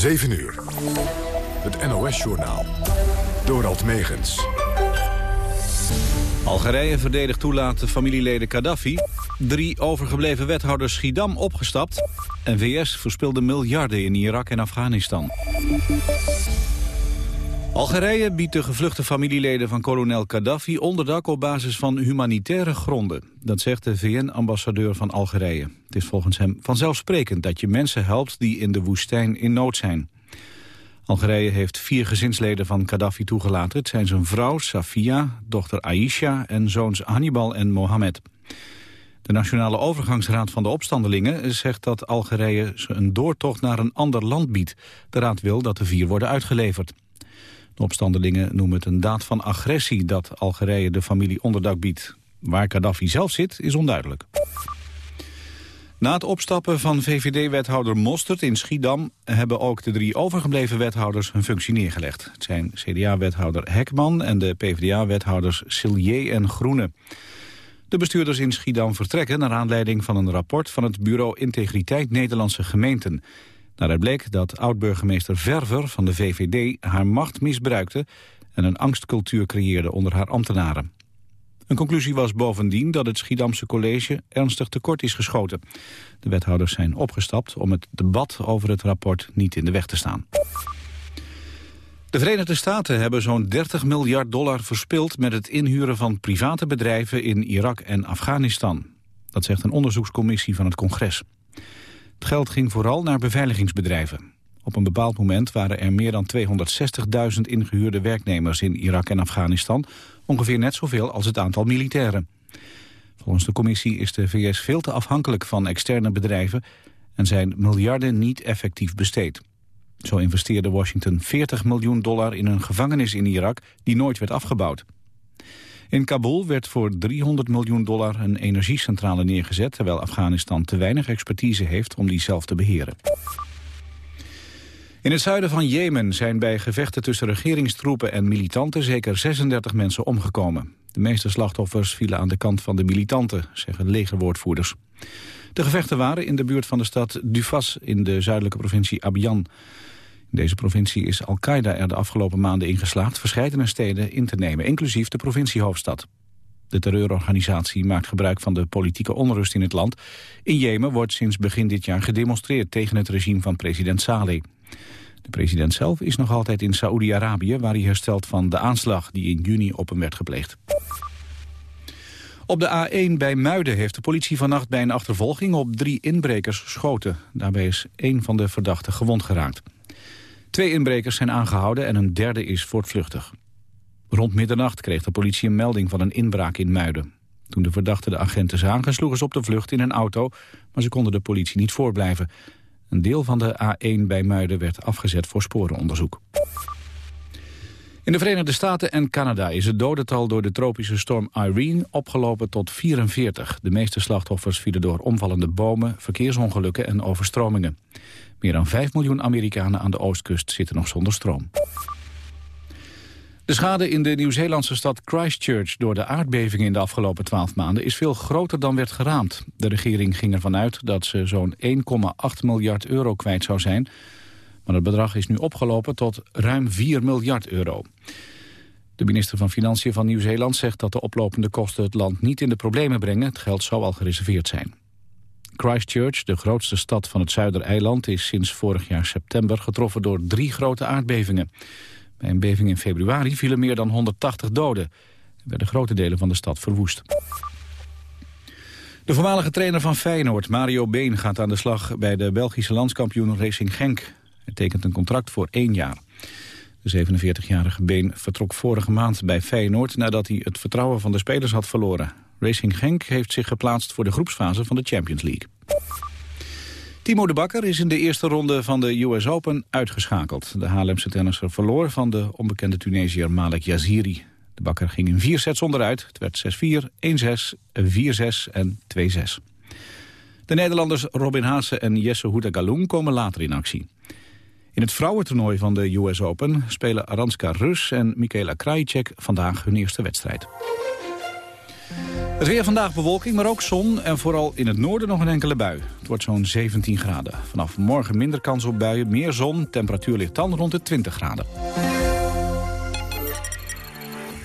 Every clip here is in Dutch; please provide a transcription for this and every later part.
7 uur. Het NOS-journaal. Dorald Megens. Algerije verdedigt toelaten familieleden Gaddafi. Drie overgebleven wethouders Schiedam opgestapt. En VS verspilde miljarden in Irak en Afghanistan. Algerije biedt de gevluchte familieleden van kolonel Gaddafi onderdak op basis van humanitaire gronden. Dat zegt de VN-ambassadeur van Algerije. Het is volgens hem vanzelfsprekend dat je mensen helpt die in de woestijn in nood zijn. Algerije heeft vier gezinsleden van Gaddafi toegelaten. Het zijn zijn vrouw Safia, dochter Aisha en zoons Hannibal en Mohammed. De Nationale Overgangsraad van de Opstandelingen zegt dat Algerije ze een doortocht naar een ander land biedt. De raad wil dat de vier worden uitgeleverd. De opstandelingen noemen het een daad van agressie dat Algerije de familie onderdak biedt. Waar Gaddafi zelf zit is onduidelijk. Na het opstappen van VVD-wethouder Mostert in Schiedam... hebben ook de drie overgebleven wethouders hun functie neergelegd. Het zijn CDA-wethouder Hekman en de PvdA-wethouders Sillier en Groene. De bestuurders in Schiedam vertrekken naar aanleiding van een rapport... van het Bureau Integriteit Nederlandse Gemeenten. Daaruit bleek dat oud-burgemeester Verver van de VVD haar macht misbruikte... en een angstcultuur creëerde onder haar ambtenaren. Een conclusie was bovendien dat het Schiedamse college ernstig tekort is geschoten. De wethouders zijn opgestapt om het debat over het rapport niet in de weg te staan. De Verenigde Staten hebben zo'n 30 miljard dollar verspild... met het inhuren van private bedrijven in Irak en Afghanistan. Dat zegt een onderzoekscommissie van het congres. Het geld ging vooral naar beveiligingsbedrijven. Op een bepaald moment waren er meer dan 260.000 ingehuurde werknemers in Irak en Afghanistan. Ongeveer net zoveel als het aantal militairen. Volgens de commissie is de VS veel te afhankelijk van externe bedrijven... en zijn miljarden niet effectief besteed. Zo investeerde Washington 40 miljoen dollar in een gevangenis in Irak... die nooit werd afgebouwd. In Kabul werd voor 300 miljoen dollar een energiecentrale neergezet... terwijl Afghanistan te weinig expertise heeft om die zelf te beheren. In het zuiden van Jemen zijn bij gevechten tussen regeringstroepen en militanten zeker 36 mensen omgekomen. De meeste slachtoffers vielen aan de kant van de militanten, zeggen legerwoordvoerders. De gevechten waren in de buurt van de stad Dufas in de zuidelijke provincie Abyan. Deze provincie is Al-Qaeda er de afgelopen maanden in geslaagd verscheidene steden in te nemen, inclusief de provinciehoofdstad. De terreurorganisatie maakt gebruik van de politieke onrust in het land. In Jemen wordt sinds begin dit jaar gedemonstreerd tegen het regime van president Saleh. De president zelf is nog altijd in Saoedi-Arabië... waar hij herstelt van de aanslag die in juni op hem werd gepleegd. Op de A1 bij Muiden heeft de politie vannacht bij een achtervolging op drie inbrekers geschoten. Daarbij is één van de verdachten gewond geraakt. Twee inbrekers zijn aangehouden en een derde is voortvluchtig. Rond middernacht kreeg de politie een melding van een inbraak in Muiden. Toen de verdachten de agenten zagen, sloegen ze op de vlucht in een auto... maar ze konden de politie niet voorblijven. Een deel van de A1 bij Muiden werd afgezet voor sporenonderzoek. In de Verenigde Staten en Canada is het dodental door de tropische storm Irene opgelopen tot 44. De meeste slachtoffers vielen door omvallende bomen, verkeersongelukken en overstromingen. Meer dan 5 miljoen Amerikanen aan de oostkust zitten nog zonder stroom. De schade in de Nieuw-Zeelandse stad Christchurch door de aardbeving in de afgelopen twaalf maanden is veel groter dan werd geraamd. De regering ging ervan uit dat ze zo'n 1,8 miljard euro kwijt zou zijn. Maar het bedrag is nu opgelopen tot ruim 4 miljard euro. De minister van Financiën van Nieuw-Zeeland zegt dat de oplopende kosten het land niet in de problemen brengen. Het geld zou al gereserveerd zijn. Christchurch, de grootste stad van het Zuidereiland, is sinds vorig jaar september getroffen door drie grote aardbevingen. Bij een beving in februari vielen meer dan 180 doden. Er werden grote delen van de stad verwoest. De voormalige trainer van Feyenoord, Mario Been, gaat aan de slag bij de Belgische landskampioen Racing Genk. Hij tekent een contract voor één jaar. De 47-jarige Been vertrok vorige maand bij Feyenoord nadat hij het vertrouwen van de spelers had verloren. Racing Genk heeft zich geplaatst voor de groepsfase van de Champions League. Timo de Bakker is in de eerste ronde van de US Open uitgeschakeld. De Haarlemse tennisser verloor van de onbekende Tunesiër Malek Yaziri. De Bakker ging in vier sets onderuit. Het werd 6-4, 1-6, 4-6 en 2-6. De Nederlanders Robin Haase en Jesse Houda komen later in actie. In het vrouwentoernooi van de US Open spelen Aranska Rus en Michaela Krajicek vandaag hun eerste wedstrijd. Het weer vandaag bewolking, maar ook zon en vooral in het noorden nog een enkele bui. Het wordt zo'n 17 graden. Vanaf morgen minder kans op buien, meer zon. Temperatuur ligt dan rond de 20 graden.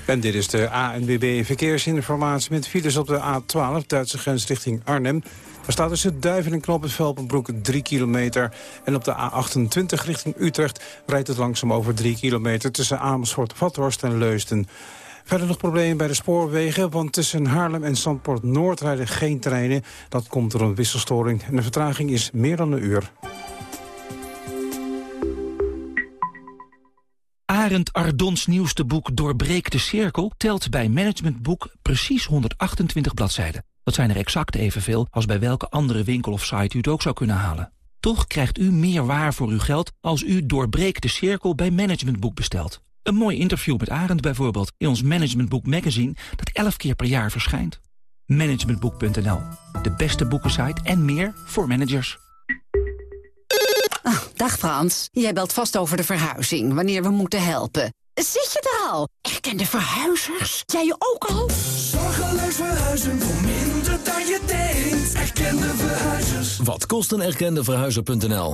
En dit is de ANWB Verkeersinformatie met files op de A12, Duitse grens richting Arnhem. Er staat tussen Duiven en Knoppen 3 kilometer. En op de A28 richting Utrecht rijdt het langzaam over 3 kilometer... tussen Amersfoort, Vathorst en Leusden. Verder nog problemen bij de spoorwegen, want tussen Haarlem en Zandpoort Noord rijden geen treinen. Dat komt door een wisselstoring en de vertraging is meer dan een uur. Arend Ardons nieuwste boek Doorbreek de Cirkel telt bij Managementboek precies 128 bladzijden. Dat zijn er exact evenveel als bij welke andere winkel of site u het ook zou kunnen halen. Toch krijgt u meer waar voor uw geld als u Doorbreek de Cirkel bij Managementboek bestelt. Een mooi interview met Arend bijvoorbeeld in ons Managementboek magazine dat 11 keer per jaar verschijnt. Managementboek.nl, de beste boekensite en meer voor managers. Ah, dag Frans, jij belt vast over de verhuizing, wanneer we moeten helpen. Zit je er al? Erkende verhuizers? Jij je ook al? Zorgeloos verhuizen voor minder dan je denkt. Erkende verhuizers. Wat kost een erkende verhuizer.nl?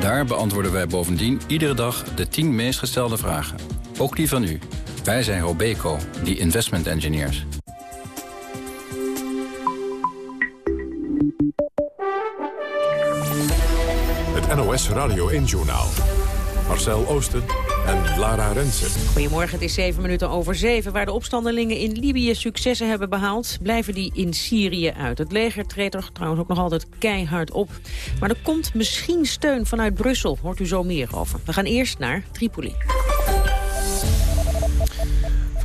Daar beantwoorden wij bovendien iedere dag de 10 meest gestelde vragen. Ook die van u. Wij zijn Robeco, die investment engineers. Het NOS Radio 1-journaal. Marcel Oosten en Lara Rensen. Goedemorgen, het is zeven minuten over zeven. Waar de opstandelingen in Libië successen hebben behaald... blijven die in Syrië uit. Het leger treedt er trouwens ook nog altijd keihard op. Maar er komt misschien steun vanuit Brussel. Hoort u zo meer over. We gaan eerst naar Tripoli.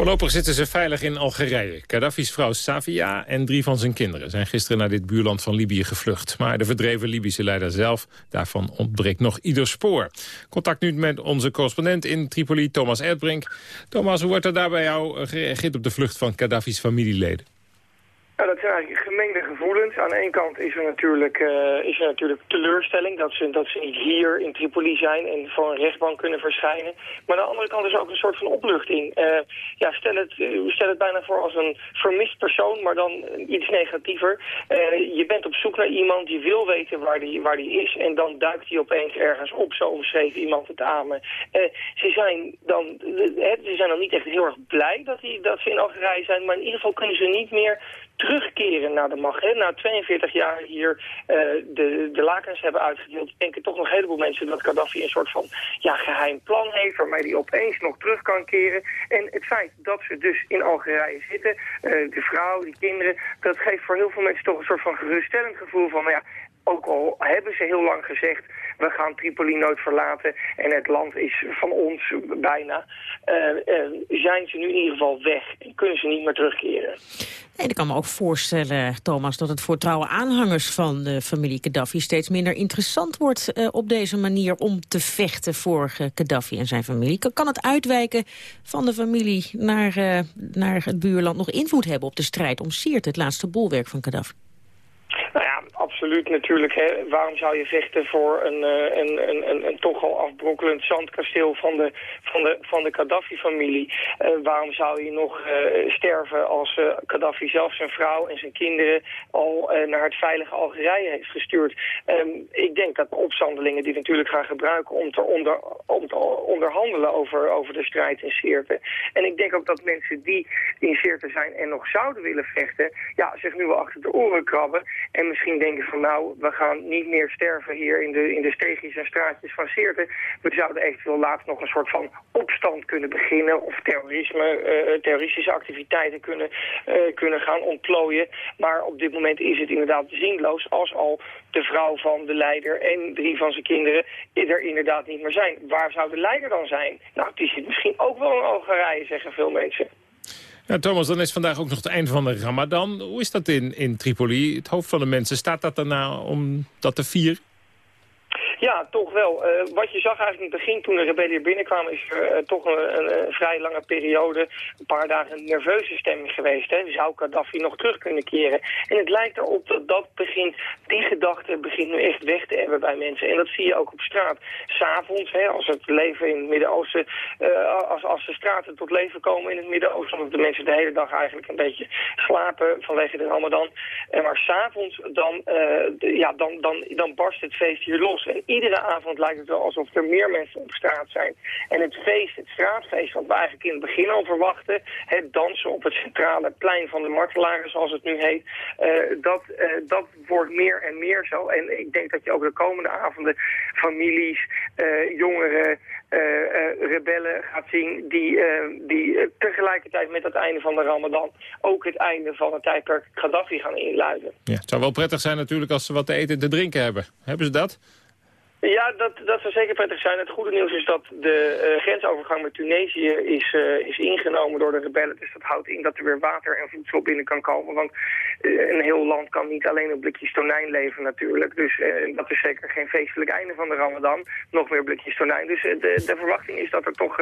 Voorlopig zitten ze veilig in Algerije. Gaddafi's vrouw Safia en drie van zijn kinderen zijn gisteren naar dit buurland van Libië gevlucht. Maar de verdreven Libische leider zelf, daarvan ontbreekt nog ieder spoor. Contact nu met onze correspondent in Tripoli, Thomas Erdbrink. Thomas, hoe wordt er daar bij jou gereageerd op de vlucht van Gaddafi's familieleden? Dat zijn eigenlijk gemengde gevoelens. Aan de ene kant is er natuurlijk, uh, is er natuurlijk teleurstelling dat ze, dat ze niet hier in Tripoli zijn en voor een rechtbank kunnen verschijnen. Maar aan de andere kant is er ook een soort van opluchting. Uh, ja, stel het, uh, stel het bijna voor als een vermist persoon, maar dan iets negatiever. je bent op zoek naar iemand, die wil weten waar die, waar die is en dan duikt hij opeens ergens op. Zo omschreef iemand het aan me. ze, zijn dan, ze zijn dan niet echt heel erg blij dat, die, dat ze in Algerije zijn, maar in ieder geval kunnen ze niet meer terugkeren naar de macht. Na 42 jaar hier uh, de, de lakens hebben uitgedeeld... denken toch nog een heleboel mensen dat Gaddafi een soort van ja, geheim plan heeft... waarmee hij opeens nog terug kan keren. En het feit dat ze dus in Algerije zitten, uh, de vrouw, die kinderen... dat geeft voor heel veel mensen toch een soort van geruststellend gevoel van... Nou ja, ook al hebben ze heel lang gezegd, we gaan Tripoli nooit verlaten en het land is van ons bijna, uh, uh, zijn ze nu in ieder geval weg en kunnen ze niet meer terugkeren. Nee, ik kan me ook voorstellen, Thomas, dat het voor trouwe aanhangers van de familie Gaddafi steeds minder interessant wordt op deze manier om te vechten voor Gaddafi en zijn familie. Kan het uitwijken van de familie naar, naar het buurland nog invloed hebben op de strijd om Sirte, het laatste bolwerk van Gaddafi? Nou ja, absoluut natuurlijk. Hè. Waarom zou je vechten voor een, uh, een, een, een, toch al afbrokkelend zandkasteel van de, van de, van de Gaddafi-familie? Uh, waarom zou je nog uh, sterven als Gaddafi zelf zijn vrouw en zijn kinderen al naar het veilige Algerije heeft gestuurd? Um, ik denk dat de opstandelingen die natuurlijk gaan gebruiken om te, onder, om te onderhandelen over, over de strijd in Sirte. En ik denk ook dat mensen die in Sirte zijn en nog zouden willen vechten, ja, zich nu wel achter de oren krabben en misschien denken van nou, we gaan niet meer sterven hier in de, in de steegjes en straatjes van Seerte. We zouden eventueel later nog een soort van opstand kunnen beginnen of terrorisme, uh, terroristische activiteiten kunnen, uh, kunnen gaan ontplooien. Maar op dit moment is het inderdaad zinloos als al de vrouw van de leider en drie van zijn kinderen er inderdaad niet meer zijn. Waar zou de leider dan zijn? Nou, die zit misschien ook wel in Algerije, zeggen veel mensen. Nou, Thomas, dan is vandaag ook nog het eind van de Ramadan. Hoe is dat in, in Tripoli? Het hoofd van de mensen, staat dat daarna om dat te vieren? Ja, toch wel. Eh, wat je zag eigenlijk in het begin toen de rebellen hier binnenkwamen... is er eh, toch een, vrij lange periode, een paar dagen een nerveuze stemming geweest. Hè. Zou Gaddafi nog terug kunnen keren? En het lijkt erop dat dat begint, die gedachte begint nu echt weg te hebben bij mensen. En dat zie je ook op straat. S'avonds, als het leven in het Midden-Oosten... Uh, als, als de straten tot leven komen in het Midden-Oosten... omdat de mensen de hele dag eigenlijk een beetje slapen vanwege de Ramadan. En maar s'avonds, dan, ja, dan, dan, dan barst het feest hier los. Iedere avond lijkt het wel alsof er meer mensen op straat zijn. En het feest, het straatfeest, wat we eigenlijk in het begin al verwachten... het dansen op het centrale plein van de martelaren, zoals het nu heet... Uh, dat, uh, dat wordt meer en meer zo. En ik denk dat je ook de komende avonden families, uh, jongeren... rebellen gaat zien die, die tegelijkertijd met het einde van de Ramadan ook het einde van het tijdperk Gaddafi gaan inluiden. Ja, het zou wel prettig zijn natuurlijk als ze wat te eten en te drinken hebben. Hebben ze dat? Ja, dat, dat zou zeker prettig zijn. Het goede nieuws is dat de uh, grensovergang met Tunesië is, uh, is ingenomen door de rebellen. Dus dat houdt in dat er weer water en voedsel binnen kan komen. Want uh, een heel land kan niet alleen op blikjes tonijn leven natuurlijk. Dus dat is zeker geen feestelijk einde van de ramadan. Nog meer blikjes tonijn. Dus de, de verwachting is dat er toch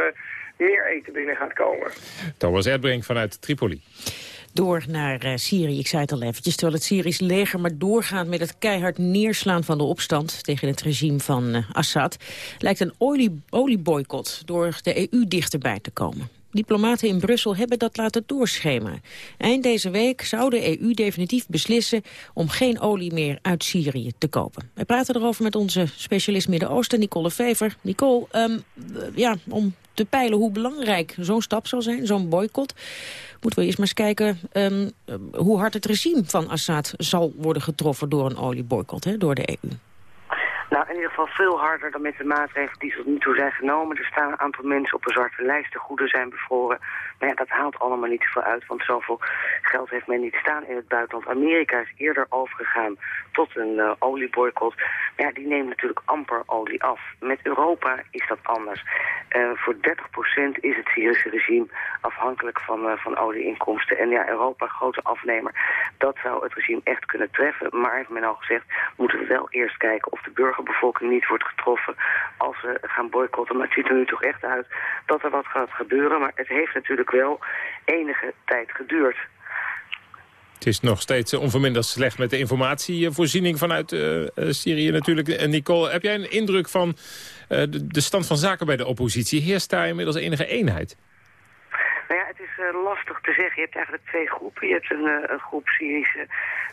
meer eten binnen gaat komen. Thomas Erdbrink vanuit Tripoli door naar uh, Syrië. Ik zei het al eventjes, terwijl het Syrisch leger maar doorgaat met het keihard neerslaan van de opstand tegen het regime van uh, Assad, lijkt een olie, olieboycott door de EU dichterbij te komen. Diplomaten in Brussel hebben dat laten doorschemeren. Eind deze week zou de EU definitief beslissen om geen olie meer uit Syrië te kopen. Wij praten erover met onze specialist Midden-Oosten, Nicole Fever. Nicole, um, ja, om te peilen hoe belangrijk zo'n stap zal zijn, zo'n boycott moeten we eerst maar eens kijken um, hoe hard het regime van Assad zal worden getroffen door een olieboycott, hè, door de EU. Nou, in ieder geval veel harder dan met de maatregelen die tot nu toe zijn genomen. Er staan een aantal mensen op een zwarte lijst, de goede zijn bevroren. Maar ja, dat haalt allemaal niet zoveel uit, want zoveel geld heeft men niet staan in het buitenland. Amerika is eerder overgegaan tot een uh, olieboycott. Maar ja, die neemt natuurlijk amper olie af. Met Europa is dat anders. Uh, voor 30% is het Syrische regime afhankelijk van, uh, van olieinkomsten. En ja, Europa, grote afnemer, dat zou het regime echt kunnen treffen. Maar heeft men al gezegd, moeten we wel eerst kijken of de burgerbevolking niet wordt getroffen als ze gaan boycotten. Maar het ziet er nu toch echt uit dat er wat gaat gebeuren. Maar het heeft natuurlijk wel enige tijd geduurd. Het is nog steeds onverminderd slecht met de informatievoorziening vanuit uh, Syrië natuurlijk. Nicole, heb jij een indruk van uh, de, de, stand van zaken bij de oppositie? Heerst daar inmiddels enige eenheid? Nou ja, het is uh, lastig te. Je hebt eigenlijk twee groepen. Je hebt een, uh, een groep Syrische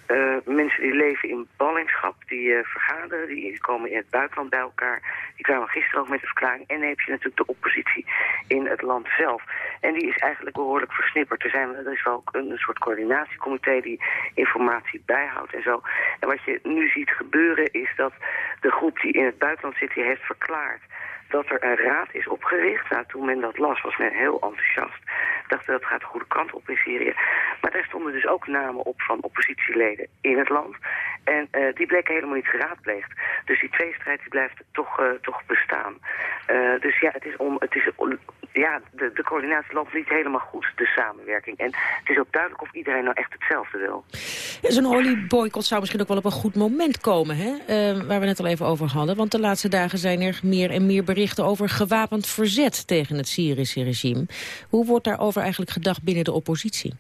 uh, mensen die leven in ballingschap, die vergaderen, die komen in het buitenland bij elkaar. Die kwamen gisteren ook met een verklaring. En dan heb je natuurlijk de oppositie in het land zelf. En die is eigenlijk behoorlijk versnipperd. Er, zijn, er is ook een, een soort coördinatiecomité die informatie bijhoudt en zo. En wat je nu ziet gebeuren is dat de groep die in het buitenland zit, die heeft verklaard dat er een raad is opgericht. Nou, toen men dat las, was men heel enthousiast. Dachten dat gaat de goede kant op in Syrië. Maar daar stonden dus ook namen op van oppositieleden in het land. En uh, die bleken helemaal niet geraadpleegd. Dus die tweestrijd blijft toch, uh, toch bestaan. Uh, dus ja, het is, om, het is ja, de, de coördinatie loopt niet helemaal goed, de samenwerking. En het is ook duidelijk of iedereen nou echt hetzelfde wil. Zo'n olieboycott zou misschien ook wel op een goed moment komen, hè? waar we net al even over hadden. Want de laatste dagen zijn er meer en meer berichten over gewapend verzet tegen het Syrische regime. Hoe wordt daarover eigenlijk gedacht binnen de oppositie?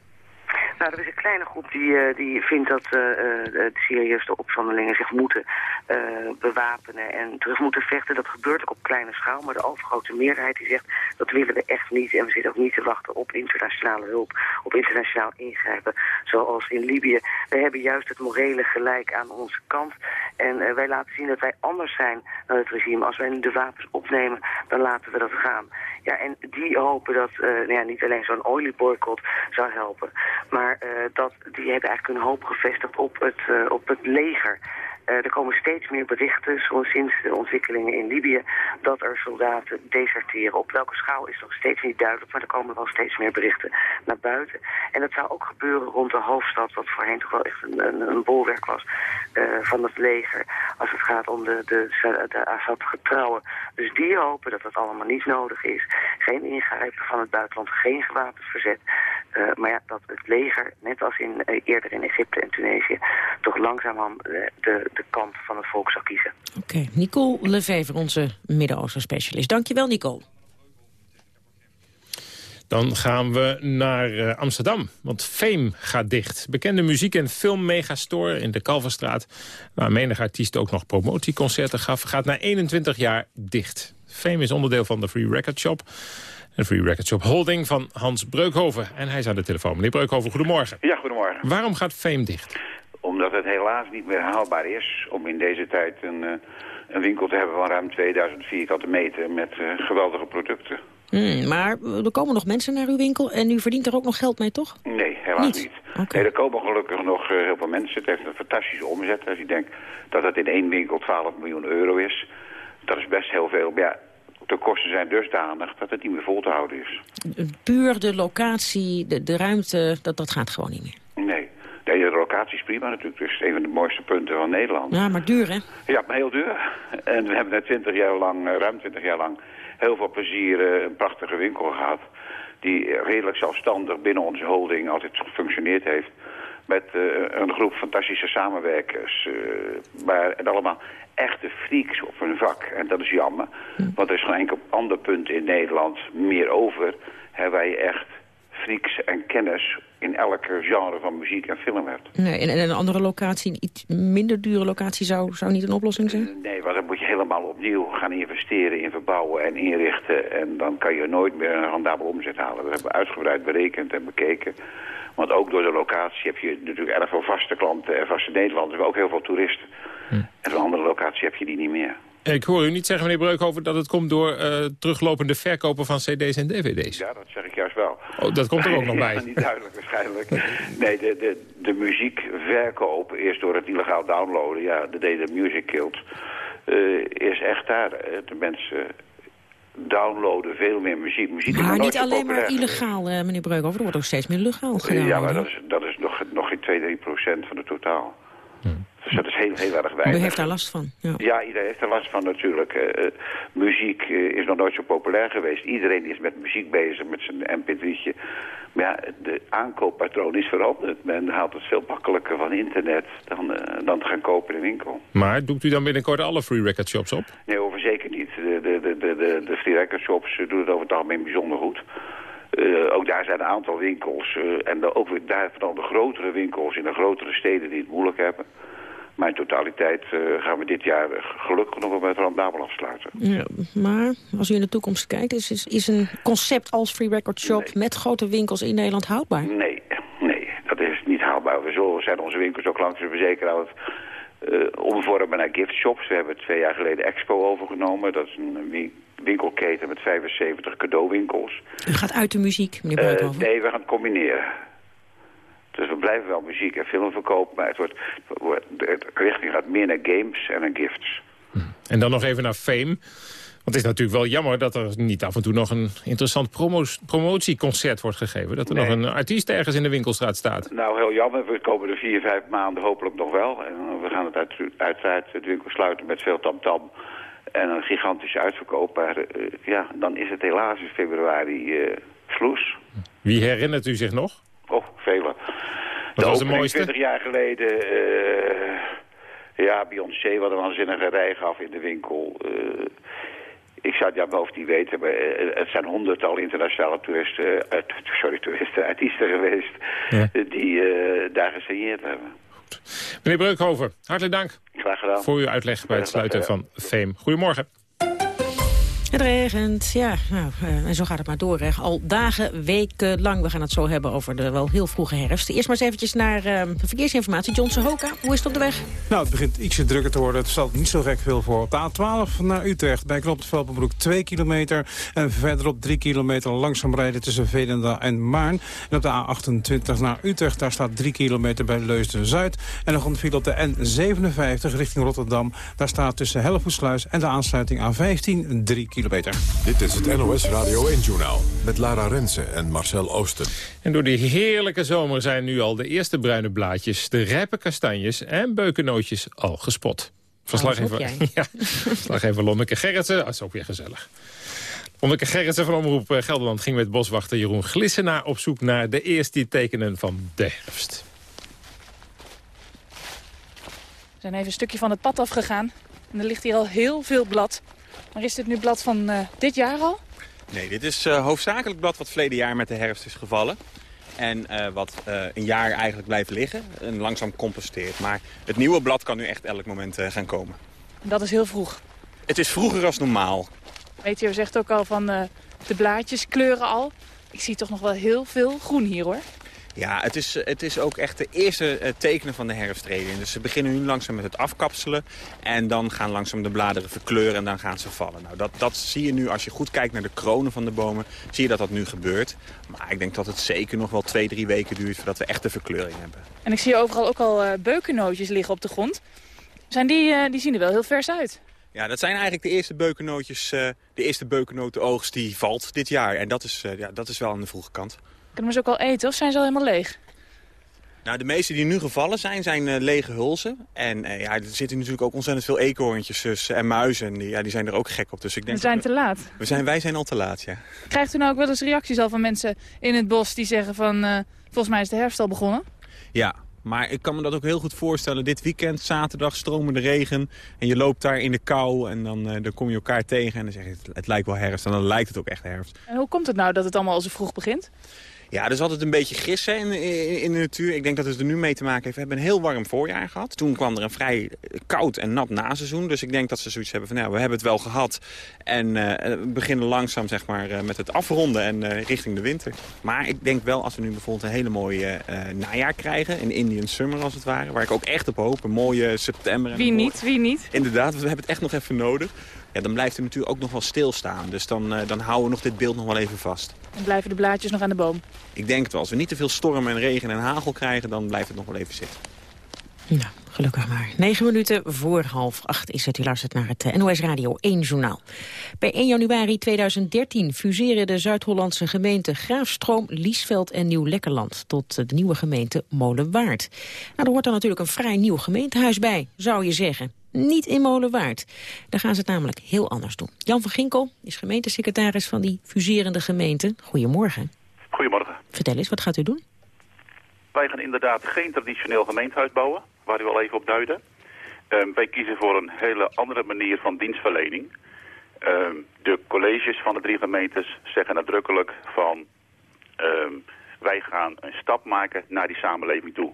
Nou, er is een kleine groep die, uh, die vindt dat uh, de Syriërs, de opstandelingen, zich moeten uh, bewapenen en terug moeten vechten. Dat gebeurt ook op kleine schaal, maar de overgrote meerderheid die zegt dat willen we echt niet. En we zitten ook niet te wachten op internationale hulp, op internationaal ingrijpen, zoals in Libië. We hebben juist het morele gelijk aan onze kant. En wij laten zien dat wij anders zijn dan het regime. Als wij de wapens opnemen, dan laten we dat gaan. Ja, en die hopen dat nou ja, niet alleen zo'n olieboycott zou helpen, maar uh, dat, die hebben eigenlijk hun hoop gevestigd op het, uh, op het leger. Uh, er komen steeds meer berichten, zoals sinds de ontwikkelingen in Libië, dat er soldaten deserteren. Op welke schaal is nog steeds niet duidelijk, maar er komen wel steeds meer berichten naar buiten. En dat zou ook gebeuren rond de hoofdstad, wat voorheen toch wel echt een, een, een bolwerk was uh, van het leger, als het gaat om de, de, de Assad-getrouwen. Dus die hopen dat dat allemaal niet nodig is. Geen ingrijpen van het buitenland, geen gewapend verzet. Eh, maar ja, dat het leger, net als in, eh, eerder in Egypte en Tunesië... toch eh, de, de kant van het volk zal kiezen. Oké, Nicole Lefever, onze Midden-Oosten specialist. Dankjewel, Nicole. Dan gaan we naar eh, Amsterdam, want Fame gaat dicht. Bekende muziek- en filmmegastore in de Kalverstraat... waar menig artiest ook nog promotieconcerten gaf... gaat na 21 jaar dicht. Fame is onderdeel van de Free Record Shop... Een Free Record Shop holding van Hans Breukhoven. En hij is aan de telefoon. Meneer Breukhoven, goedemorgen. Ja, goedemorgen. Waarom gaat Fame dicht? Omdat het helaas niet meer haalbaar is om in deze tijd een, eh, een winkel te hebben van ruim 2000 vierkante meter met eh, geweldige producten. Hmm, maar er komen nog mensen naar uw winkel en u verdient er ook nog geld mee, toch? Nee, helaas Niet? niet. Nee, er komen gelukkig nog eh, heel veel mensen. Het heeft een fantastische omzet. Als je denkt dat het in één winkel 12 miljoen euro is, dat is best heel veel. Maar ja, de kosten zijn dusdanig dat het niet meer vol te houden is. Puur de locatie, de, de ruimte, dat, dat gaat gewoon niet meer. Nee. Nee, de locatie is prima natuurlijk. Is een van de mooiste punten van Nederland. Ja, maar duur, hè? Ja, maar heel duur. En we hebben net 20 jaar lang, eh, ruim 20 jaar lang, heel veel plezier eh, een prachtige winkel gehad. Die redelijk zelfstandig binnen onze holding altijd gefunctioneerd heeft. Met eh, een groep fantastische samenwerkers. eh, maar, en allemaal echte freaks op hun vak. En dat is jammer. Want er is geen enkel ander punt in Nederland meer over. Hè, waar je echt freaks en kennis in elke genre van muziek en film hebt. Nee, en, en een andere locatie, een iets minder dure locatie, zou, zou niet een oplossing zijn? Nee, want dan moet je helemaal opnieuw gaan investeren in verbouwen en inrichten. En dan kan je nooit meer een rendabel omzet halen. Dat hebben we uitgebreid berekend en bekeken. Want ook door de locatie heb je natuurlijk erg veel vaste klanten en vaste Nederlanders, maar ook heel veel toeristen. En een andere locatie heb je die niet meer. Ik hoor u niet zeggen, meneer Breukhoven, dat het komt door eh, teruglopende verkopen van cd's en dvd's. Ja, dat zeg ik juist wel. Oh, dat komt er ook nog bij. Ja, niet duidelijk waarschijnlijk. Nee, de, de, de muziekverkoop, eerst door het illegaal downloaden, ja, de deden Music Killed, eh, is echt daar. Eh, De mensen downloaden veel meer muziek. is Maar niet alleen maar illegaal, eh, meneer Breukhoven. Er wordt ook steeds meer legaal gedaan. Ja, maar dat is, dat is nog, nog geen 2, 3 procent van het totaal. Dus dat is heel, heel erg U weinig. heeft daar last van. Ja. Ja, iedereen heeft er last van natuurlijk. Eh, eh, muziek eh, is nog nooit zo populair geweest. Iedereen is met muziek bezig, met zijn mp3'tje. Maar ja, de aankooppatroon is veranderd. Men haalt het veel makkelijker van internet dan, eh, dan te gaan kopen in de winkel. Maar doet u dan binnenkort alle free record shops op? Nee, over zeker niet. De, de, de, de, de, de free record shops doen het over het algemeen bijzonder goed. Eh, ook daar zijn een aantal winkels. eh, en de, ook weer daar vooral de grotere winkels in de grotere steden die het moeilijk hebben. Maar in totaliteit eh, gaan we dit jaar eh, gelukkig nog wel met rendabel afsluiten. Ja, maar als u in de toekomst kijkt, is, is, is een concept als Free Record Shop met grote winkels in Nederland houdbaar? Nee, nee, dat is niet haalbaar. We zullen, zijn onze winkels ook langs de verzekeraar aan het eh, omvormen naar gift shops. We hebben twee jaar geleden Expo overgenomen. Dat is een wi- winkelketen met 75 cadeauwinkels. U gaat uit de muziek, meneer Breukhoven. nee, we gaan het combineren. Dus we blijven wel muziek en film verkopen, maar het wordt, de richting gaat meer naar games en naar gifts. En dan nog even naar Fame. Want het is natuurlijk wel jammer dat er niet af en toe nog een interessant promotieconcert wordt gegeven. Dat er nog een artiest ergens in de winkelstraat staat. Nou, heel jammer. We komen er vier, vijf maanden hopelijk nog wel. En we gaan het uit, uiteraard het winkel sluiten met veel tamtam. En een gigantische uitverkoop. Maar eh, ja, dan is het helaas in februari sloes. Wie herinnert u zich nog? Oh, vele. Wat was de mooiste? 20 jaar geleden, eh, ja, Beyoncé, wat een waanzinnige rij gaf in de winkel. Eh, ik zou het hoofd niet weten, maar eh, het zijn honderdtal internationale toeristen, sorry, toeristen, artiesten geweest, die daar gesigneerd hebben. Meneer Breukhoven, hartelijk dank Graag gedaan. voor uw uitleg bij het sluiten van Fame. Goedemorgen. Het regent, ja, nou, eh, en zo gaat het maar door. Al dagen, weken lang. We gaan het zo hebben over de wel heel vroege herfst. Eerst maar eens eventjes naar eh, de verkeersinformatie. John Sohoka, hoe is het op de weg? Nou, het begint ietsje drukker te worden. Het stelt niet zo gek veel voor. Op de A12 naar Utrecht, bij Knoop Velpenbroek 2 kilometer. En verderop 3 kilometer langzaam rijden tussen Velenda en Maarn. En op de A28 naar Utrecht, daar staat 3 kilometer bij Leusden-Zuid. En nog een op de N57 richting Rotterdam. Daar staat tussen Hellevoetsluis en de aansluiting A15 3 kilometer. Dit is het NOS Radio 1-journaal met Lara Rensen en Marcel Oosten. En door die heerlijke zomer zijn nu al de eerste bruine blaadjes... de rijpe kastanjes en beukennootjes al gespot. Verslaggever, Alles op ja, verslaggever Lonneke Gerritsen, dat is ook weer gezellig. Onderke Gerritsen van Omroep eh, Gelderland ging met boswachter Jeroen Glissenaar op zoek naar de eerste tekenen van de herfst. We zijn even een stukje van het pad afgegaan. En er ligt hier al heel veel blad. Maar is dit nu blad van eh, dit jaar al? Nee, dit is uh, hoofdzakelijk blad wat verleden jaar met de herfst is gevallen. En uh, wat een jaar eigenlijk blijft liggen en langzaam composteert. Maar het nieuwe blad kan nu echt elk moment gaan komen. En dat is heel vroeg? Het is vroeger als normaal. Meteo zegt ook al van de blaadjes kleuren al. Ik zie toch nog wel heel veel groen hier hoor. Ja, het is, het is ook echt de eerste uh, tekenen van de herfstreden. Dus ze beginnen nu langzaam met het afkapselen. En dan gaan langzaam de bladeren verkleuren en dan gaan ze vallen. Nou, dat, dat zie je nu, als je goed kijkt naar de kronen van de bomen, zie je dat dat nu gebeurt. Maar ik denk dat het zeker nog wel twee, drie weken duurt voordat we echt de verkleuring hebben. En ik zie overal ook al uh, beukennootjes liggen op de grond. Zijn die, uh, die zien er wel heel vers uit. Ja, dat zijn eigenlijk de eerste beukennootjes, de eerste beukenotenoogst die valt dit jaar. En dat is, ja, dat is wel aan de vroege kant. Kunnen we ze ook al eten of zijn ze al helemaal leeg? Nou, de meeste die nu gevallen zijn, zijn uh, lege hulzen. En uh, ja, er zitten natuurlijk ook ontzettend veel eekhoorntjes tussen en muizen. En die, ja, die zijn er ook gek op. Dus ik denk we zijn te laat. We zijn, wij zijn al te laat, ja. Krijgt u nou ook wel eens reacties al van mensen in het bos die zeggen van... Uh, volgens mij is de herfst al begonnen? Ja, maar ik kan me dat ook heel goed voorstellen. Dit weekend, zaterdag, stromende regen. En je loopt daar in de kou en dan, dan kom je elkaar tegen. En dan zeg je, het, het lijkt wel herfst. En dan lijkt het ook echt herfst. En hoe komt het nou dat het allemaal al zo vroeg begint? Ja, er is altijd een beetje gissen in, in, in, de natuur. Ik denk dat het er nu mee te maken heeft. We hebben een heel warm voorjaar gehad. Toen kwam er een vrij koud en nat naseizoen. Dus ik denk dat ze zoiets hebben van, nou, we hebben het wel gehad. En uh, we beginnen langzaam zeg maar, uh, met het afronden en uh, richting de winter. Maar ik denk wel, als we nu bijvoorbeeld een hele mooie najaar krijgen... een Indian Summer als het ware, waar ik ook echt op hoop. Een mooie september. En wie niet, wie niet? Inderdaad, we hebben het echt nog even nodig. Ja, dan blijft het natuurlijk ook nog wel stilstaan. Dus dan, dan houden we nog dit beeld nog wel even vast. En blijven de blaadjes nog aan de boom? Ik denk het wel. Als we niet te veel storm en regen en hagel krijgen, dan blijft het nog wel even zitten. Nou, gelukkig maar. Negen minuten voor half acht is het. U luistert naar het NOS Radio 1 journaal. Bij 1 januari 2013 fuseren de Zuid-Hollandse gemeenten Graafstroom, Liesveld en Nieuw-Lekkerland tot de nieuwe gemeente Molenwaard. Nou, er hoort dan natuurlijk een vrij nieuw gemeentehuis bij, zou je zeggen. Niet in Molenwaard. Daar gaan ze het namelijk heel anders doen. Jan van Ginkel is gemeentesecretaris van die fuserende gemeente. Goedemorgen. Goedemorgen. Vertel eens, wat gaat u doen? Wij gaan inderdaad geen traditioneel gemeentehuis bouwen, waar u al even op duidde. Um, wij kiezen voor een hele andere manier van dienstverlening. Um, de colleges van de drie gemeentes zeggen nadrukkelijk van... Um, wij gaan een stap maken naar die samenleving toe.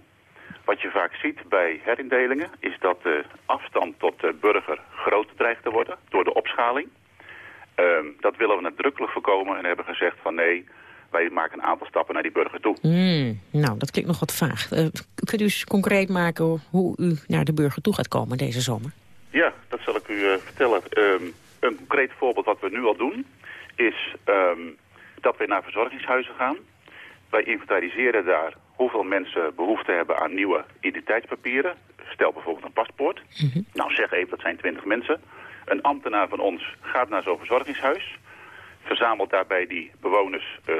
Wat je vaak ziet bij herindelingen is dat de afstand tot de burger groter dreigt te worden door de opschaling. Um, dat willen we nadrukkelijk voorkomen en hebben gezegd van nee, wij maken een aantal stappen naar die burger toe. Mm, nou, dat klinkt nog wat vaag. Uh, kunt u eens concreet maken hoe u naar de burger toe gaat komen deze zomer? Ja, dat zal ik u uh, vertellen. Um, een concreet voorbeeld wat we nu al doen is um, dat we naar verzorgingshuizen gaan. Wij inventariseren daar hoeveel mensen behoefte hebben aan nieuwe identiteitspapieren. Stel bijvoorbeeld een paspoort. Mm -hmm. Nou, zeg even, dat zijn 20 mensen. Een ambtenaar van ons gaat naar zo'n verzorgingshuis. Verzamelt daarbij die bewoners uh,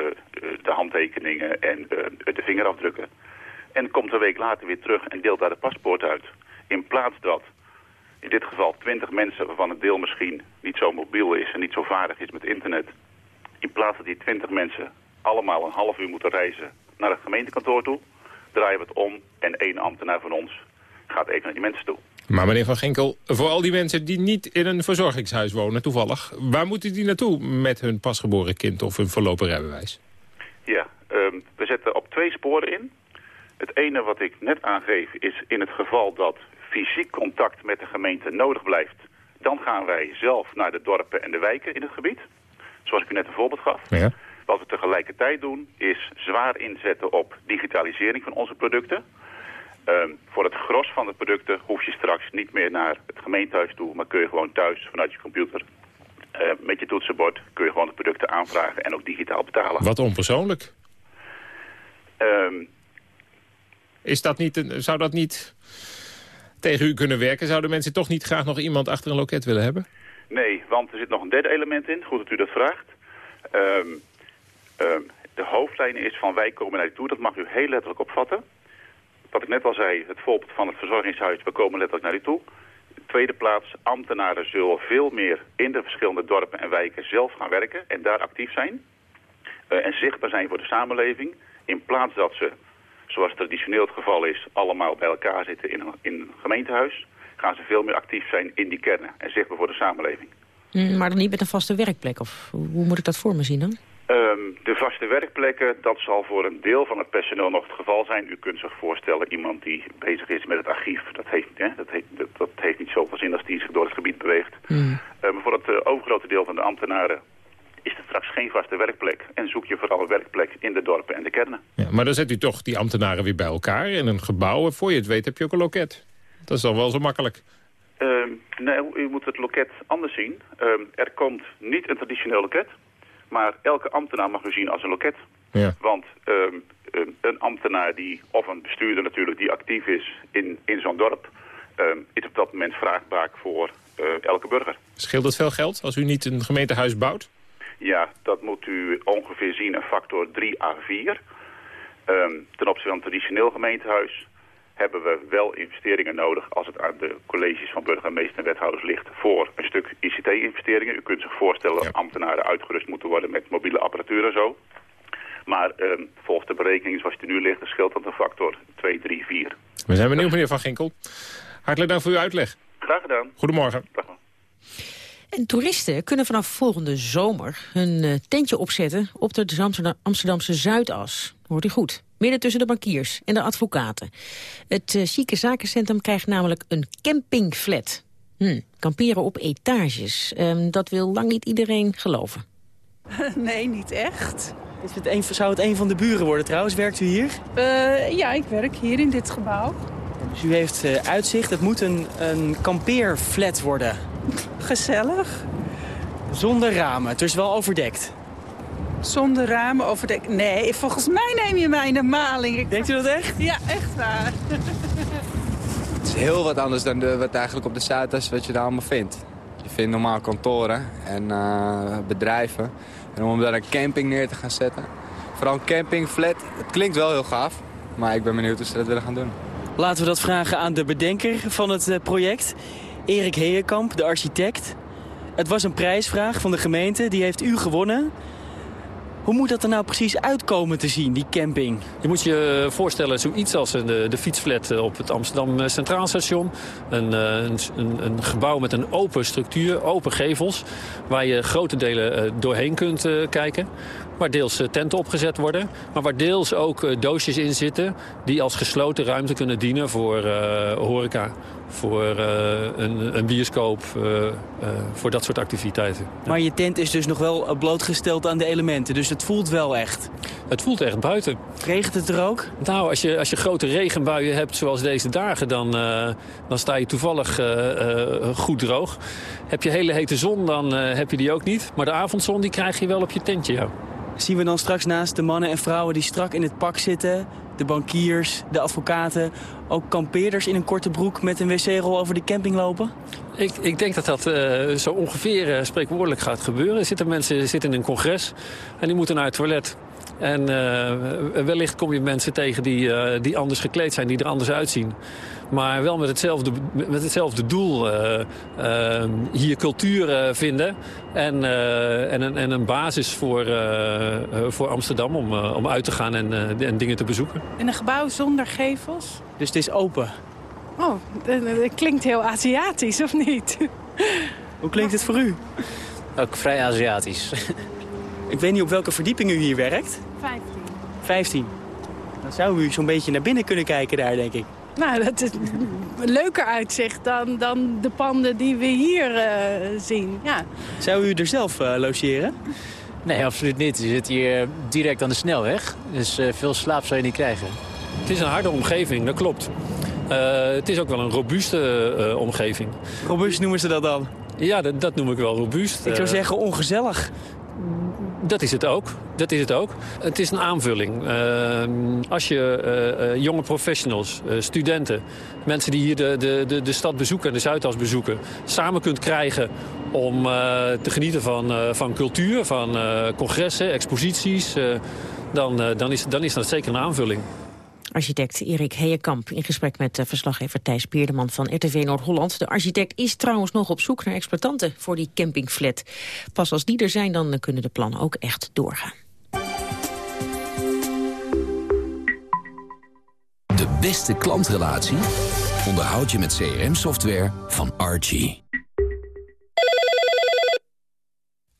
de handtekeningen en uh, de vingerafdrukken. En komt een week later weer terug en deelt daar de paspoort uit. In plaats dat in dit geval 20 mensen, waarvan het deel misschien niet zo mobiel is en niet zo vaardig is met internet. In plaats dat die 20 mensen allemaal een half uur moeten reizen naar het gemeentekantoor toe, draaien we het om en één ambtenaar van ons gaat even naar die mensen toe. Maar meneer Van Ginkel, voor al die mensen die niet in een verzorgingshuis wonen, toevallig... waar moeten die naartoe met hun pasgeboren kind of hun verlopen rijbewijs? Ja, um, we zetten op twee sporen in. Het ene wat ik net aangeef is in het geval dat fysiek contact met de gemeente nodig blijft... dan gaan wij zelf naar de dorpen en de wijken in het gebied. Zoals ik u net een voorbeeld gaf. Ja. Wat we tegelijkertijd doen is zwaar inzetten op digitalisering van onze producten. Um, voor het gros van de producten hoef je straks niet meer naar het gemeentehuis toe, maar kun je gewoon thuis vanuit je computer uh, met je toetsenbord kun je gewoon de producten aanvragen en ook digitaal betalen. Wat onpersoonlijk. Um, Is dat niet een, zou dat niet tegen u kunnen werken? Zouden mensen toch niet graag nog iemand achter een loket willen hebben? Nee, want er zit nog een derde element in. Goed dat u dat vraagt. Um, um, de hoofdlijn is van wij komen naar u toe. Dat mag u heel letterlijk opvatten. Wat ik net al zei, het voorbeeld van het verzorgingshuis, we komen letterlijk naar u toe. Tweede plaats, ambtenaren zullen veel meer in de verschillende dorpen en wijken zelf gaan werken en daar actief zijn. eh, en zichtbaar zijn voor de samenleving. In plaats dat ze, zoals traditioneel het geval is, allemaal bij elkaar zitten in een, in een gemeentehuis, gaan ze veel meer actief zijn in die kernen en zichtbaar voor de samenleving. Mm, maar dan niet met een vaste werkplek? Of hoe moet ik dat voor me zien dan? Ehm, de vaste werkplekken, dat zal voor een deel van het personeel nog het geval zijn. U kunt zich voorstellen, iemand die bezig is met het archief, dat heeft, hè, dat heeft, dat, dat heeft niet zoveel zin als die zich door het gebied beweegt. Maar voor het eh, overgrote deel van de ambtenaren is er straks geen vaste werkplek. En zoek je vooral een werkplek in de dorpen en de kernen. Ja, maar dan zet u toch die ambtenaren weer bij elkaar in een gebouw. En voor je het weet heb je ook een loket. Dat is dan wel zo makkelijk. Ehm, nee, u moet het loket anders zien. Er komt niet een traditioneel loket, maar elke ambtenaar mag u zien als een loket. Ja. Want ehm, ehm, een ambtenaar die, of een bestuurder natuurlijk, die actief is in, in zo'n dorp, ehm, is op dat moment vraagbaar voor eh, elke burger. Scheelt het veel geld als u niet een gemeentehuis bouwt? Ja, dat moet u ongeveer zien een factor 3 à 4. Ehm, ten opzichte van een traditioneel gemeentehuis hebben we wel investeringen nodig als het aan de colleges van burgemeester en wethouders ligt voor een stuk ICT-investeringen. U kunt zich voorstellen dat ambtenaren uitgerust moeten worden met mobiele apparatuur en zo. Maar ehm, volgens de berekeningen zoals die nu ligt, scheelt dat een factor 2, 3, 4. We zijn benieuwd, meneer Van Ginkel. Hartelijk dank voor uw uitleg. Graag gedaan. Goedemorgen. En toeristen kunnen vanaf volgende zomer hun eh, tentje opzetten op de Amsterdam- Amsterdamse Zuidas. Hoort u goed. Midden tussen de bankiers en de advocaten. Het uh, chique zakencentrum krijgt namelijk een campingflat. Hm, kamperen op etages. Ehm, dat wil lang niet iedereen geloven. Nee, niet echt. Is het een, zou het een van de buren worden trouwens? Werkt u hier? Eh, ja, ik werk hier in dit gebouw. Dus u heeft eh, uitzicht. Het moet een, een kampeerflat worden. Gezellig. Zonder ramen. Het is wel overdekt. Zonder ramen overdekt. Nee, volgens mij neem je mij in de maling. Ik... Denkt u dat echt? Ja, echt waar. Het is heel wat anders dan de, wat eigenlijk op de Zuidas wat je daar allemaal vindt. Je vindt normaal kantoren en eh, bedrijven. En om daar een camping neer te gaan zetten. Vooral een campingflat. Het klinkt wel heel gaaf. Maar ik ben benieuwd hoe ze dat willen gaan doen. Laten we dat vragen aan de bedenker van het eh, project. Erik Heekamp, de architect. Het was een prijsvraag van de gemeente. Die heeft u gewonnen. Hoe moet dat er nou precies uitkomen te zien, die camping? Je moet je voorstellen zoiets als de, de fietsflat eh, op het Amsterdam Centraal Station. Een, eh, een, een, gebouw met een open structuur, open gevels... waar je grote delen eh, doorheen kunt kijken. Waar deels tenten opgezet worden, maar waar deels ook doosjes in zitten... die als gesloten ruimte kunnen dienen voor uh, horeca, voor uh, een, een, bioscoop, uh, voor dat soort activiteiten. Maar je tent is dus nog wel blootgesteld aan de elementen, dus het voelt wel echt? Het voelt echt buiten. Regent het er ook? Nou, als je, als je grote regenbuien hebt zoals deze dagen, dan, dan sta je toevallig goed droog. Heb je hele hete zon, dan heb je die ook niet. Maar de avondzon die krijg je wel op je tentje, ja. Zien we dan straks naast de mannen en vrouwen die strak in het pak zitten... de bankiers, de advocaten, ook kampeerders in een korte broek... met een wc-rol over de camping lopen? Ik, ik denk dat dat uh, zo ongeveer uh, spreekwoordelijk gaat gebeuren. Er zitten mensen zitten in een congres en die moeten naar het toilet. En uh, wellicht kom je mensen tegen die, die anders gekleed zijn, die er anders uitzien. Maar wel met hetzelfde, met hetzelfde doel. Uh, hier cultuur vinden. En, en, een, en een basis voor, voor Amsterdam om, om uit te gaan en, en dingen te bezoeken. In een gebouw zonder gevels? Dus het is open? Oh, dat klinkt heel Aziatisch, of niet? Hoe klinkt het voor u? Ook vrij Aziatisch. Ik weet niet op welke verdieping u hier werkt. 15. 15. Dan zou u zo'n beetje naar binnen kunnen kijken daar, denk ik. Nou, dat is een leuker uitzicht dan, dan de panden die we hier uh, zien. Ja. Zou u er zelf uh, logeren? Nee, absoluut niet. Je zit hier direct aan de snelweg. Dus uh, veel slaap zou je niet krijgen. Het is een harde omgeving, dat klopt. het is ook wel een robuuste omgeving. Robuust noemen ze dat dan? Ja, dat, dat noem ik wel robuust. Ik zou zeggen ongezellig. Dat is het ook. Dat is het ook. Het is een aanvulling. Uh, als je uh, uh, jonge professionals, studenten, mensen die hier de, de, de, de stad bezoeken, de Zuidas bezoeken, samen kunt krijgen om te genieten van, van cultuur, van congressen, exposities, dan, dan, is, dan is dat zeker een aanvulling. Architect Erik Heijenkamp in gesprek met uh, verslaggever Thijs Peerdeman van RTV Noord-Holland. De architect is trouwens nog op zoek naar exploitanten voor die campingflat. Pas als die er zijn, dan kunnen de plannen ook echt doorgaan. De beste klantrelatie onderhoud je met CRM-software van Archie.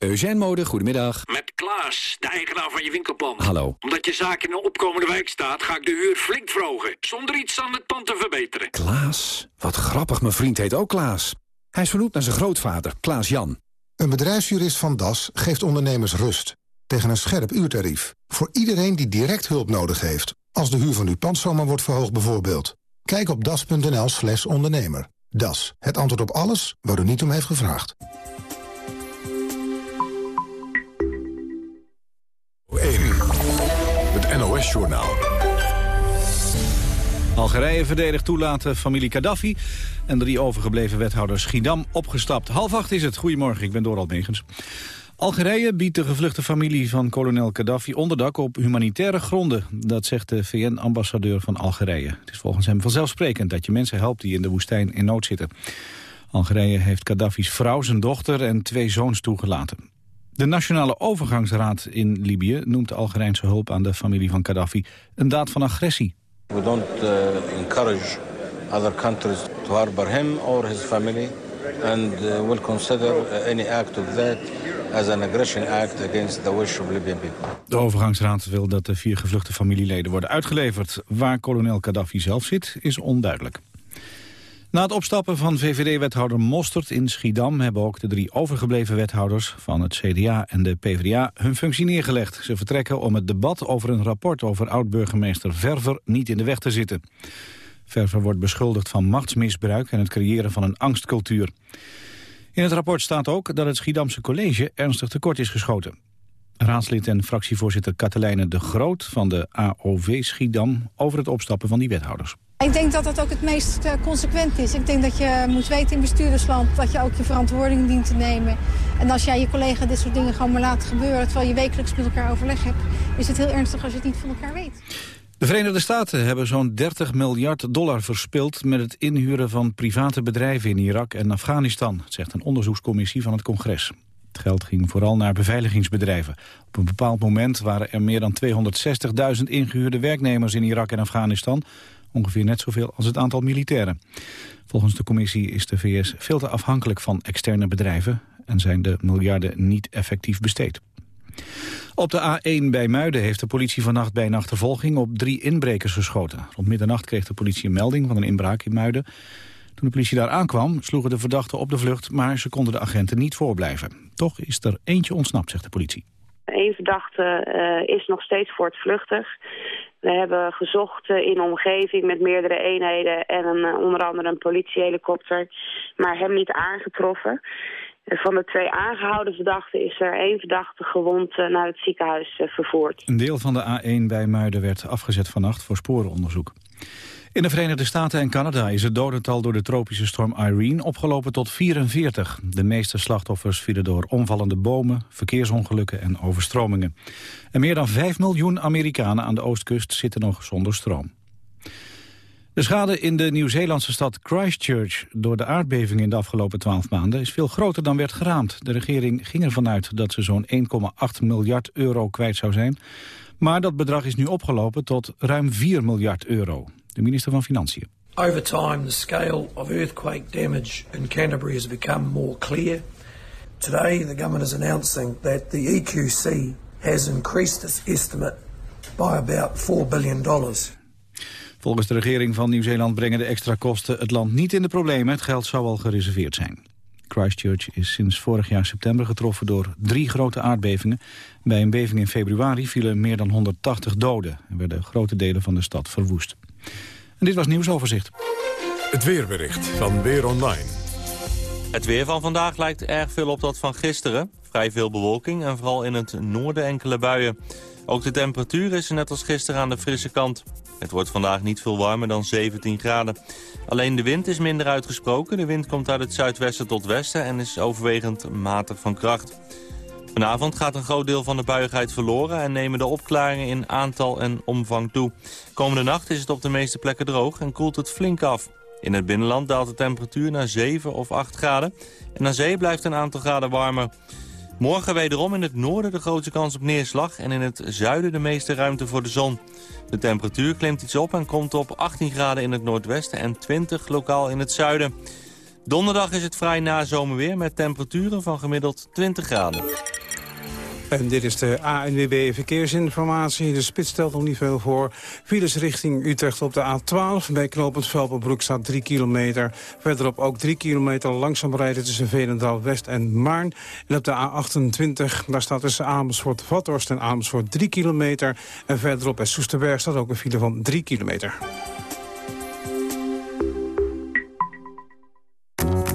Eugène Mode, goedemiddag. Met Klaas, de eigenaar van je winkelpand. Hallo. Omdat je zaak in een opkomende wijk staat, ga ik de huur flink verhogen. Zonder iets aan het pand te verbeteren. Klaas? Wat grappig, mijn vriend heet ook Klaas. Hij is vernoemd naar zijn grootvader, Klaas Jan. Een bedrijfsjurist van Das geeft ondernemers rust. Tegen een scherp uurtarief. Voor iedereen die direct hulp nodig heeft. Als de huur van uw pand zomaar wordt verhoogd bijvoorbeeld. Kijk op das.nl slash ondernemer. Das, het antwoord op alles waar u niet om heeft gevraagd. NOS-journaal. Algerije verdedigt toelaten familie Gaddafi en drie overgebleven wethouders Schiedam opgestapt. Half acht is het. Goedemorgen, ik ben Doral Megens. Algerije biedt de gevluchte familie van kolonel Gaddafi onderdak op humanitaire gronden. Dat zegt de VN-ambassadeur van Algerije. Het is volgens hem vanzelfsprekend dat je mensen helpt die in de woestijn in nood zitten. Algerije heeft Gaddafi's vrouw, zijn dochter en twee zoons toegelaten. De Nationale Overgangsraad in Libië noemt de Algerijnse hulp aan de familie van Gaddafi een daad van agressie. We don't uh, encourage other countries to harbor him or his family and uh, will consider uh, any act of that as an aggression act against the wish of Libyan people. De overgangsraad wil dat de vier gevluchte familieleden worden uitgeleverd. Waar kolonel Gaddafi zelf zit, is onduidelijk. Na het opstappen van VVD-wethouder Mostert in Schiedam... hebben ook de drie overgebleven wethouders van het CDA en de PvdA hun functie neergelegd. Ze vertrekken om het debat over een rapport over oud-burgemeester Verver niet in de weg te zitten. Verver wordt beschuldigd van machtsmisbruik en het creëren van een angstcultuur. In het rapport staat ook dat het Schiedamse college ernstig tekort is geschoten. Raadslid en fractievoorzitter Katelijne de Groot van de AOV Schiedam... over het opstappen van die wethouders. Ik denk dat dat ook het meest uh, consequent is. Ik denk dat je moet weten in bestuurdersland dat je ook je verantwoording dient te nemen. En als jij je collega dit soort dingen gewoon maar laat gebeuren... terwijl je wekelijks met elkaar overleg hebt... is het heel ernstig als je het niet van elkaar weet. De Verenigde Staten hebben zo'n 30 miljard dollar verspild... met het inhuren van private bedrijven in Irak en Afghanistan... zegt een onderzoekscommissie van het congres. Het geld ging vooral naar beveiligingsbedrijven. Op een bepaald moment waren er meer dan 260.000 ingehuurde werknemers in Irak en Afghanistan... ongeveer net zoveel als het aantal militairen. Volgens de commissie is de VS veel te afhankelijk van externe bedrijven... en zijn de miljarden niet effectief besteed. Op de A1 bij Muiden heeft de politie vannacht bij een achtervolging op drie inbrekers geschoten. Rond middernacht kreeg de politie een melding van een inbraak in Muiden. Toen de politie daar aankwam, sloegen de verdachten op de vlucht, maar ze konden de agenten niet voorblijven. Toch is er eentje ontsnapt, zegt de politie. Eén verdachte uh, is nog steeds voortvluchtig. We hebben gezocht uh, in omgeving met meerdere eenheden en een, uh, onder andere een politiehelikopter, maar hem niet aangetroffen. Van de twee aangehouden verdachten is er één verdachte gewond naar het ziekenhuis vervoerd. Een deel van de A1 bij Muiden werd afgezet vannacht voor sporenonderzoek. In de Verenigde Staten en Canada is het dodental door de tropische storm Irene opgelopen tot 44. De meeste slachtoffers vielen door omvallende bomen, verkeersongelukken en overstromingen. En meer dan 5 miljoen Amerikanen aan de oostkust zitten nog zonder stroom. De schade in de Nieuw-Zeelandse stad Christchurch door de aardbeving in de afgelopen 12 maanden is veel groter dan werd geraamd. De regering ging ervan uit dat ze zo'n 1,8 miljard euro kwijt zou zijn. Maar dat bedrag is nu opgelopen tot ruim 4 miljard euro. De minister van Financiën. Over time, the scale of earthquake damage in Canterbury has become more clear. Today, the government is announcing that the EQC has increased its estimate by about 4 billion dollars. Volgens de regering van Nieuw-Zeeland brengen de extra kosten het land niet in de problemen. Het geld zou al gereserveerd zijn. Christchurch is sinds vorig jaar september getroffen door drie grote aardbevingen. Bij een beving in februari vielen meer dan 180 doden en werden grote delen van de stad verwoest. En dit was nieuwsoverzicht. Het weerbericht van Weer Online. Het weer van vandaag lijkt erg veel op dat van gisteren. Vrij veel bewolking en vooral in het noorden enkele buien. Ook de temperatuur is net als gisteren aan de frisse kant. Het wordt vandaag niet veel warmer dan 17 graden. Alleen de wind is minder uitgesproken. De wind komt uit het zuidwesten tot westen en is overwegend matig van kracht. Vanavond gaat een groot deel van de buigheid verloren... en nemen de opklaringen in aantal en omvang toe. Komende nacht is het op de meeste plekken droog en koelt het flink af. In het binnenland daalt de temperatuur naar 7 of 8 graden... en aan zee blijft een aantal graden warmer. Morgen wederom in het noorden de grootste kans op neerslag... en in het zuiden de meeste ruimte voor de zon. De temperatuur klimt iets op en komt op 18 graden in het noordwesten... en 20 lokaal in het zuiden. Donderdag is het vrij nazomerweer met temperaturen van gemiddeld 20 graden. En dit is de ANWB Verkeersinformatie. De spits stelt nog niet veel voor. Files richting Utrecht op de A12. Bij knooppunt Velpenbroek staat 3 kilometer. Verderop ook 3 kilometer langzaam rijden tussen Veenendaal West en Maarn. En op de A28, daar staat tussen Amersfoort-Vathorst en Amersfoort 3 kilometer. En verderop bij Soesterberg staat ook een file van 3 kilometer.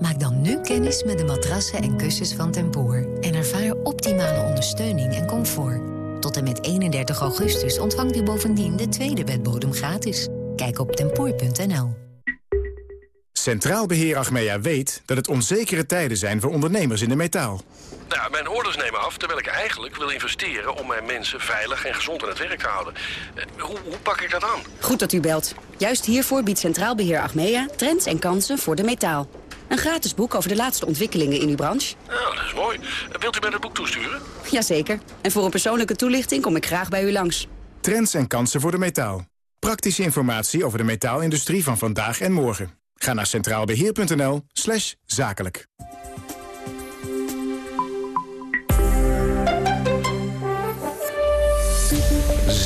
Maak dan nu kennis met de matrassen en kussens van Tempoor... en ervaar optimale ondersteuning en comfort. Tot en met 31 augustus ontvangt u bovendien de tweede bedbodem gratis. Kijk op tempoor.nl. Centraal Beheer Achmea weet dat het onzekere tijden zijn voor ondernemers in de metaal. Nou, mijn orders nemen af terwijl ik eigenlijk wil investeren... om mijn mensen veilig en gezond aan het werk te houden. Eh, Hoe, hoe pak ik dat aan? Goed dat u belt. Juist hiervoor biedt Centraal Beheer Achmea trends en kansen voor de metaal. Een gratis boek over de laatste ontwikkelingen in uw branche. Nou, dat is mooi. Wilt u mij dat boek toesturen? Jazeker. En voor een persoonlijke toelichting kom ik graag bij u langs. Trends en kansen voor de metaal. Praktische informatie over de metaalindustrie van vandaag en morgen. Ga naar centraalbeheer.nl slash zakelijk.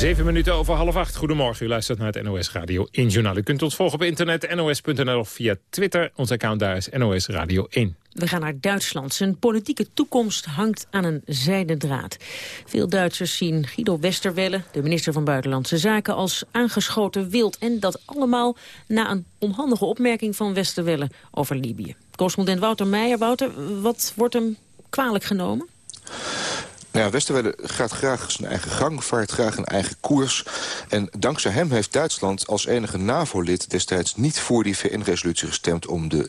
Zeven minuten over half acht. Goedemorgen, u luistert naar het NOS Radio 1 Journaal. U kunt ons volgen op internet, nos.nl of via Twitter. Ons account daar is NOS Radio 1. We gaan naar Duitsland. Zijn politieke toekomst hangt aan een zijden draad. Veel Duitsers zien Guido Westerwelle, de minister van Buitenlandse Zaken, als aangeschoten wild. En dat allemaal na een onhandige opmerking van Westerwelle over Libië. Correspondent Wouter Meijer. Wouter, wat wordt hem kwalijk genomen? Nou ja, Westerwelle gaat graag zijn eigen gang, vaart graag een eigen koers. En dankzij hem heeft Duitsland als enige NAVO-lid destijds niet voor die VN-resolutie gestemd om de,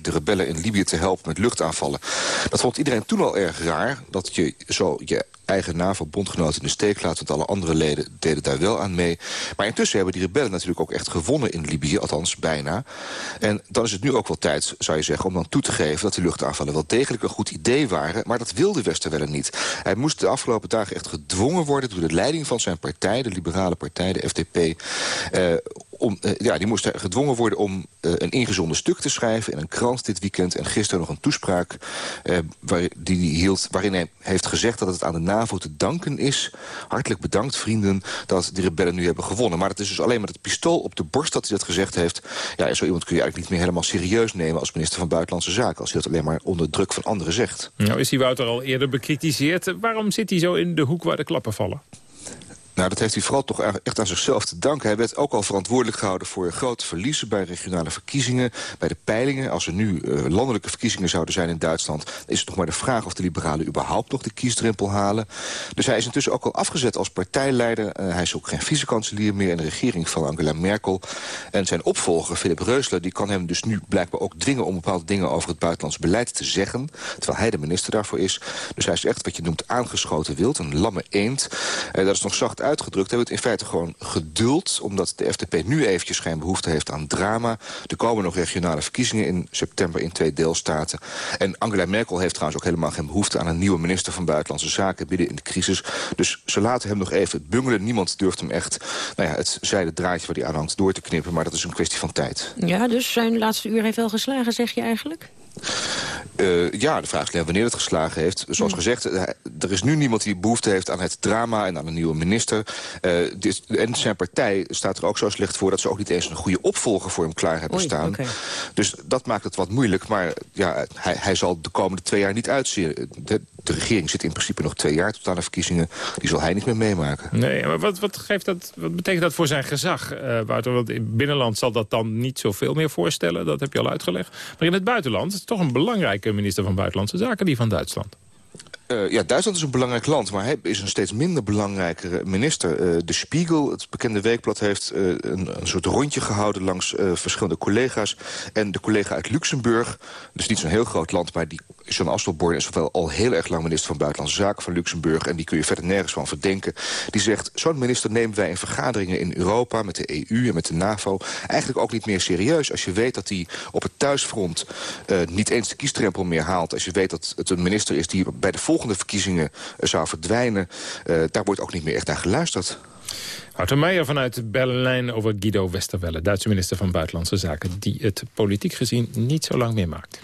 de rebellen in Libië te helpen met luchtaanvallen. Dat vond iedereen toen al erg raar, dat je zo je eigen NAVO-bondgenoten in de steek laat... want alle andere leden deden daar wel aan mee. Maar intussen hebben die rebellen natuurlijk ook echt gewonnen in Libië, althans bijna. En dan is het nu ook wel tijd, zou je zeggen, om dan toe te geven... dat die luchtaanvallen wel degelijk een goed idee waren... maar dat wilde Westerwelle niet. Hij moest de afgelopen dagen echt gedwongen worden... door de leiding van zijn partij, de liberale partij, de FDP... Eh, om, uh, ja, die moest gedwongen worden om uh, een ingezonden stuk te schrijven... in een krant dit weekend. En gisteren nog een toespraak uh, waar, die hij hield... waarin hij heeft gezegd dat het aan de NAVO te danken is. Hartelijk bedankt, vrienden, dat de rebellen nu hebben gewonnen. Maar het is dus alleen met het pistool op de borst dat hij dat gezegd heeft. Ja, zo iemand kun je eigenlijk niet meer helemaal serieus nemen... als minister van Buitenlandse Zaken... als hij dat alleen maar onder druk van anderen zegt. Nou is die Wouter al eerder bekritiseerd. Waarom zit hij zo in de hoek waar de klappen vallen? Nou, dat heeft hij vooral toch echt aan zichzelf te danken. Hij werd ook al verantwoordelijk gehouden voor grote verliezen... bij regionale verkiezingen, bij de peilingen. Als er nu uh, landelijke verkiezingen zouden zijn in Duitsland... is het nog maar de vraag of de liberalen überhaupt nog de kiesdrempel halen. Dus hij is intussen ook al afgezet als partijleider. Uh, hij is ook geen vicekanselier meer in de regering van Angela Merkel. En zijn opvolger, Philip Reusler, die kan hem dus nu blijkbaar ook dwingen... om bepaalde dingen over het buitenlands beleid te zeggen. Terwijl hij de minister daarvoor is. Dus hij is echt wat je noemt aangeschoten wild, een lamme eend. Uh, dat is nog zacht uitgedrukt... hebben we het in feite gewoon geduld... omdat de FDP nu eventjes geen behoefte heeft aan drama. Er komen nog regionale verkiezingen in september in twee deelstaten. En Angela Merkel heeft trouwens ook helemaal geen behoefte... aan een nieuwe minister van Buitenlandse Zaken binnen in de crisis. Dus ze laten hem nog even bungelen. Niemand durft hem echt nou ja, het zijde draadje waar hij aan hangt door te knippen. Maar dat is een kwestie van tijd. Ja, dus zijn laatste uur heeft wel geslagen, zeg je eigenlijk? Uh, ja, de vraag is alleen wanneer het geslagen heeft. Zoals hmm. gezegd, eh, er is nu niemand die behoefte heeft aan het drama... en aan een nieuwe minister. Uh, dit, en zijn partij staat er ook zo slecht voor... dat ze ook niet eens een goede opvolger voor hem klaar hebben staan. Dus dat maakt het wat moeilijk. Maar ja, hij, hij zal de komende twee jaar niet uitzien. De, de, regering zit in principe nog twee jaar tot aan de verkiezingen. Die zal hij niet meer meemaken. Nee, maar wat, wat, geeft dat, wat betekent dat voor zijn gezag? Uh, Wouter, want in het binnenland zal dat dan niet zoveel meer voorstellen. Dat heb je al uitgelegd. Maar in het buitenland toch een belangrijke minister van Buitenlandse Zaken, die van Duitsland. Uh, ja, Duitsland is een belangrijk land, maar hij is een steeds minder belangrijke minister. Uh, de Spiegel, het bekende weekblad, heeft uh, een, een, soort rondje gehouden langs verschillende collega's. En de collega uit Luxemburg, dus niet zo'n heel groot land, maar die John Asselborn is wel al heel erg lang minister van Buitenlandse Zaken van Luxemburg. En die kun je verder nergens van verdenken. Die zegt, zo'n minister nemen wij in vergaderingen in Europa met de EU en met de NAVO eigenlijk ook niet meer serieus. Als je weet dat hij op het thuisfront niet eens de kiestrempel meer haalt. Als je weet dat het een minister is die bij de volgende volgende verkiezingen eh, zou verdwijnen... Eh, daar wordt ook niet meer echt naar geluisterd. Wouter Meijer vanuit Berlijn over Guido Westerwelle... Duitse minister van Buitenlandse Zaken... die het politiek gezien niet zo lang meer maakt.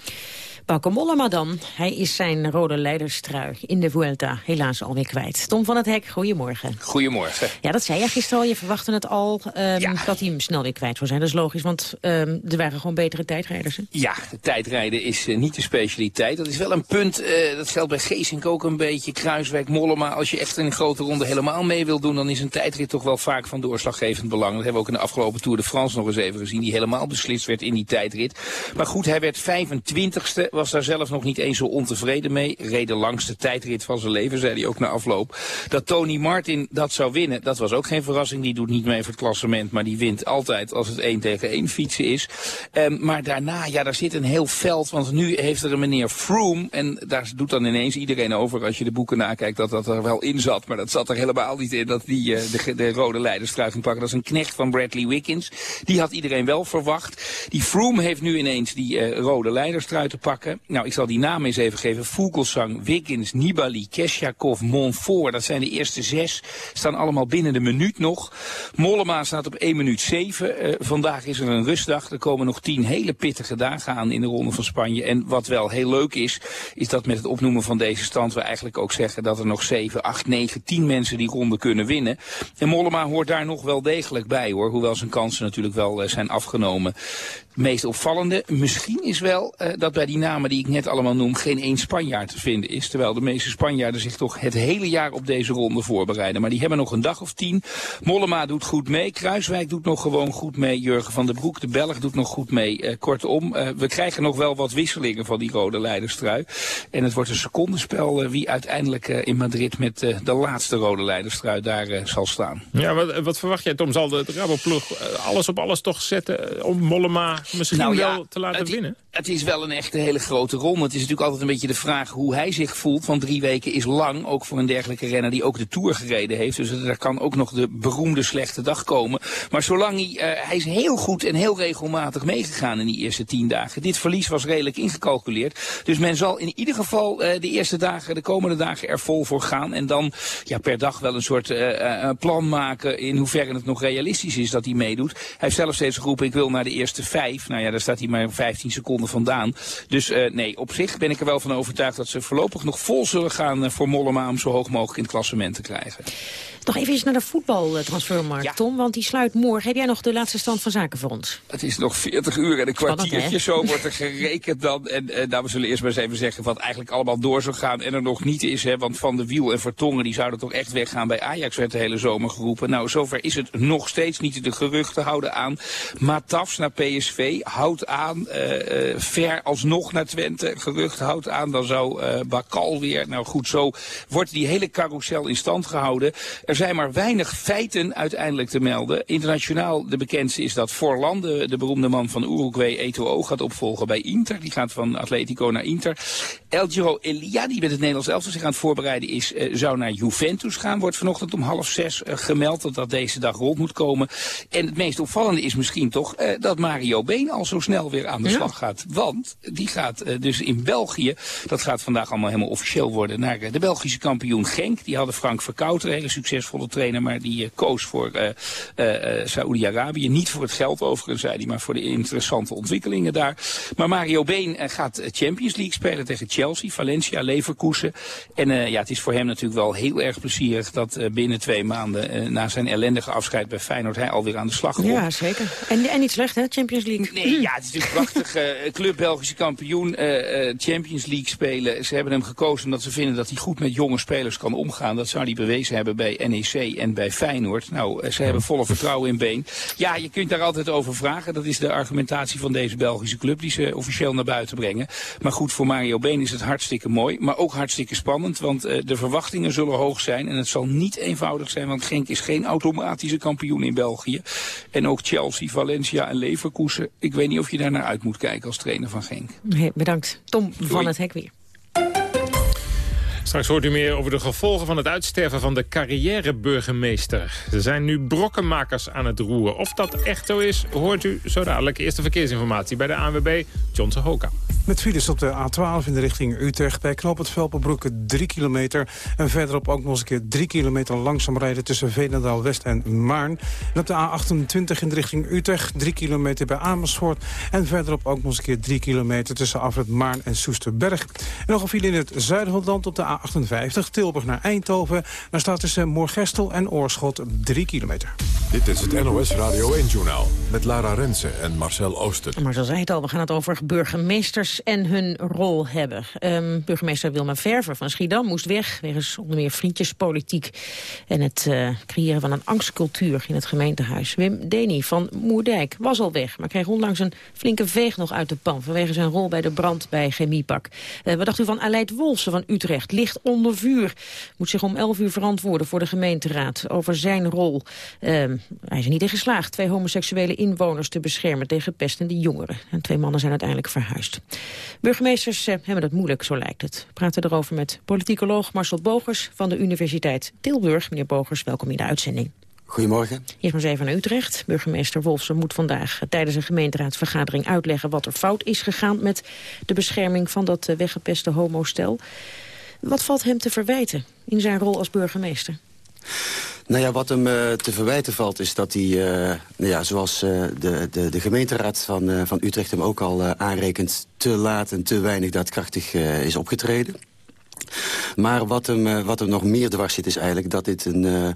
Bauke Mollema dan. Hij is zijn rode leiderstrui in de Vuelta helaas alweer kwijt. Tom van het Hek, goedemorgen. Goedemorgen. Ja, dat zei je gisteren al. Je verwachtte het al um, dat hij hem snel weer kwijt zou zijn. Dat is logisch, want um, er waren gewoon betere tijdrijders. Hè? Ja, tijdrijden is uh, niet de specialiteit. Dat is wel een punt, uh, dat geldt bij Geesink ook een beetje. Kruiswijk, Mollema. Als je echt in een grote ronde helemaal mee wil doen... dan is een tijdrit toch wel vaak van doorslaggevend belang. Dat hebben we ook in de afgelopen Tour de France nog eens even gezien. Die helemaal beslist werd in die tijdrit. Maar goed, hij werd 25ste was daar zelf nog niet eens zo ontevreden mee. Reed de langste tijdrit van zijn leven, zei hij ook na afloop. Dat Tony Martin dat zou winnen, dat was ook geen verrassing. Die doet niet mee voor het klassement, maar die wint altijd als het 1 tegen 1 fietsen is. Um, maar daarna, ja, daar zit een heel veld. Want nu heeft er een meneer Froome. En daar doet dan ineens iedereen over, als je de boeken nakijkt, dat dat er wel in zat. Maar dat zat er helemaal niet in, dat die uh, de, de rode leiderstruik ging pakken. Dat is een knecht van Bradley Wiggins. Die had iedereen wel verwacht. Die Froome heeft nu ineens die uh, rode leiderstruik te pakken. Nou, ik zal die namen eens even geven. Vogelsang, Wiggins, Nibali, Kesjakov, Monfort. Dat zijn de eerste zes. Staan allemaal binnen de minuut nog. Mollema staat op 1 minuut 7. Uh, vandaag is er een rustdag. Er komen nog 10 hele pittige dagen aan in de Ronde van Spanje. En wat wel heel leuk is, is dat met het opnoemen van deze stand... we eigenlijk ook zeggen dat er nog 7, 8, 9, 10 mensen die ronde kunnen winnen. En Mollema hoort daar nog wel degelijk bij, hoor. Hoewel zijn kansen natuurlijk wel uh, zijn afgenomen meest opvallende misschien is wel uh, dat bij die namen die ik net allemaal noem geen één Spanjaard te vinden is. Terwijl de meeste Spanjaarden zich toch het hele jaar op deze ronde voorbereiden. Maar die hebben nog een dag of tien. Mollema doet goed mee. Kruiswijk doet nog gewoon goed mee. Jurgen van der Broek, de Belg, doet nog goed mee. Uh, kortom, uh, we krijgen nog wel wat wisselingen van die rode leiderstrui. En het wordt een secondenspel wie uiteindelijk in Madrid met de laatste rode leiderstrui daar zal staan. Ja, wat, wat, verwacht jij Tom? Zal de, de Raboploeg alles op alles toch zetten om Mollema misschien nou, ja, wel te laten het, winnen? Het is wel een echte hele grote ronde. Het is natuurlijk altijd een beetje de vraag hoe hij zich voelt. Want drie weken is lang, ook voor een dergelijke renner die ook de Tour gereden heeft. Dus er kan ook nog de beroemde slechte dag komen. Maar zolang hij, uh, hij is heel goed en heel regelmatig meegegaan in die eerste tien dagen. Dit verlies was redelijk ingecalculeerd. Dus men zal in ieder geval uh, de eerste dagen, de komende dagen er vol voor gaan. En dan ja, per dag wel een soort uh, plan maken in hoeverre het nog realistisch is dat hij meedoet. Hij heeft zelf steeds geroepen, ik wil naar de eerste vijf. Nou ja, daar staat hij maar 15 seconden vandaan. Dus uh, nee, op zich ben ik er wel van overtuigd dat ze voorlopig nog vol zullen gaan uh, voor Mollema om zo hoog mogelijk in het klassement te krijgen. Nog even naar de voetbaltransfermarkt, ja. Tom, want die sluit morgen. Heb jij nog de laatste stand van zaken voor ons? Het is nog 40 uur en een kwartiertje, zo wordt er gerekend dan. En uh, nou, we zullen eerst maar eens even zeggen wat eigenlijk allemaal door zou gaan en er nog niet is. Hè, want Van de Wiel en Vertongen die zouden toch echt weggaan. Bij Ajax werd de hele zomer geroepen. Nou, zover is het nog steeds niet. De geruchten houden aan. Matafs naar PSV houdt aan. Uh, ver alsnog naar Twente. Gerucht houdt aan, dan zou uh, Bakal weer. Nou goed, zo wordt die hele carousel in stand gehouden. Er zijn maar weinig feiten uiteindelijk te melden. Internationaal de bekendste is dat Forlan, de, de beroemde man van Uruguay, Eto'o, gaat opvolgen bij Inter. Die gaat van Atletico naar Inter. El Giro Elia, die met het Nederlands elftal zich aan het voorbereiden is, zou naar Juventus gaan. Wordt vanochtend om half zes gemeld dat dat deze dag rond moet komen. En het meest opvallende is misschien toch dat Mario Been al zo snel weer aan de ja. slag gaat. Want die gaat dus in België, dat gaat vandaag allemaal helemaal officieel worden, naar de Belgische kampioen Genk. Die hadden Frank Verkouter, een hele succesvolle trainer, maar die koos voor Saoedi-Arabië. Niet voor het geld overigens, zei hij, maar voor de interessante ontwikkelingen daar. Maar Mario Been gaat Champions League spelen tegen Chelsea, Valencia, Leverkusen. En ja, het is voor hem natuurlijk wel heel erg plezierig dat binnen twee maanden na zijn ellendige afscheid bij Feyenoord hij alweer aan de slag komt. Ja, zeker. En, en niet slecht, hè, Champions Nee, ja, het is natuurlijk prachtig. club Belgische kampioen, Champions League spelen. Ze hebben hem gekozen omdat ze vinden dat hij goed met jonge spelers kan omgaan. Dat zou hij bewezen hebben bij NEC en bij Feyenoord. Nou, ze hebben volle vertrouwen in Been. Ja, je kunt daar altijd over vragen. Dat is de argumentatie van deze Belgische club die ze officieel naar buiten brengen. Maar goed, voor Mario Been is het hartstikke mooi, maar ook hartstikke spannend. Want de verwachtingen zullen hoog zijn en het zal niet eenvoudig zijn. Want Genk is geen automatische kampioen in België. En ook Chelsea, Valencia en Leverkusen. Ik weet niet of je daar naar uit moet kijken als trainer van Genk. Hey, bedankt. Tom Doei. van het Hek weer. Straks hoort u meer over de gevolgen van het uitsterven van de carrièreburgemeester. Er zijn nu brokkenmakers aan het roeren. Of dat echt zo is, hoort u zo dadelijk. Eerste verkeersinformatie bij de ANWB, John Hoka. Met files op de A12 in de richting Utrecht. Bij Knoop het Velpenbroek 3 kilometer. En verderop ook nog eens een keer 3 kilometer langzaam rijden... tussen Veenendaal West en Maarn. En op de A28 in de richting Utrecht 3 kilometer bij Amersfoort. En verderop ook nog eens een keer 3 kilometer... tussen Afrit Maarn en Soesterberg. En nog een file in het Zuid-Holland op de A58 Tilburg naar Eindhoven. Daar staat tussen Moorgestel en Oorschot 3 kilometer. Dit is het NOS Radio 1-journaal met Lara Rensen en Marcel Oosten. Marcel zei het al, we gaan het over burgemeesters en hun rol hebben. Um, burgemeester Wilma Verver van Schiedam moest weg... wegens onder meer vriendjespolitiek en het uh, creëren van een angstcultuur in het gemeentehuis. Wim Deni van Moerdijk was al weg, maar kreeg onlangs een flinke veeg nog uit de pan... vanwege zijn rol bij de brand bij Chemiepak. Uh, wat dacht u van Aleid Wolsen van Utrecht? Ligt onder vuur. Moet zich om 11 uur verantwoorden voor de gemeenteraad over zijn rol. Uh, hij is er niet in geslaagd twee homoseksuele inwoners te beschermen tegen pestende jongeren. En twee mannen zijn uiteindelijk verhuisd. Burgemeesters eh, hebben het moeilijk, zo lijkt het. We praten erover met politicoloog Marcel Bogers van de Universiteit Tilburg. Meneer Bogers, welkom in de uitzending. Goedemorgen. Eerst maar eens even naar Utrecht. Burgemeester Wolfsen moet vandaag tijdens een gemeenteraadsvergadering uitleggen wat er fout is gegaan met de bescherming van dat eh, weggepeste homostel. Wat valt hem te verwijten in zijn rol als burgemeester? Nou ja, wat hem uh, te verwijten valt is dat hij, uh, nou ja, zoals uh, de, de, de gemeenteraad van, van Utrecht hem ook al aanrekent... te laat en te weinig daadkrachtig is opgetreden. Maar wat hem, wat hem nog meer dwars zit is eigenlijk dat dit een,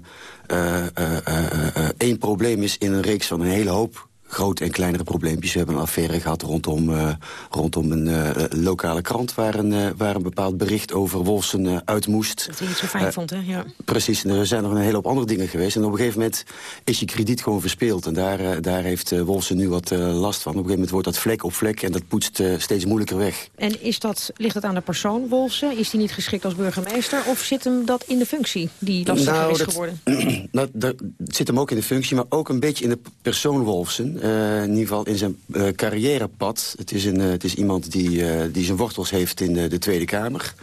één probleem is in een reeks van een hele hoop grote en kleinere probleempjes. We hebben een affaire gehad rondom, uh, rondom een uh, lokale krant... Waar een, uh, waar een bepaald bericht over Wolfsen uit moest. Dat hij niet zo fijn vond, hè? Ja. Precies, en er zijn nog een hele hoop andere dingen geweest. En op een gegeven moment is je krediet gewoon verspeeld. En daar, daar heeft Wolfsen nu wat last van. Op een gegeven moment wordt dat vlek op vlek... en dat poetst steeds moeilijker weg. En is dat, ligt dat aan de persoon, Wolfsen? Is hij niet geschikt als burgemeester? Of zit hem dat in de functie die lastiger nou, is dat, geworden? nou, dat zit hem ook in de functie, maar ook een beetje in de persoon Wolfsen... Uh, in ieder geval in zijn uh, carrièrepad. Het is, een, uh, het is iemand die, die zijn wortels heeft in de Tweede Kamer.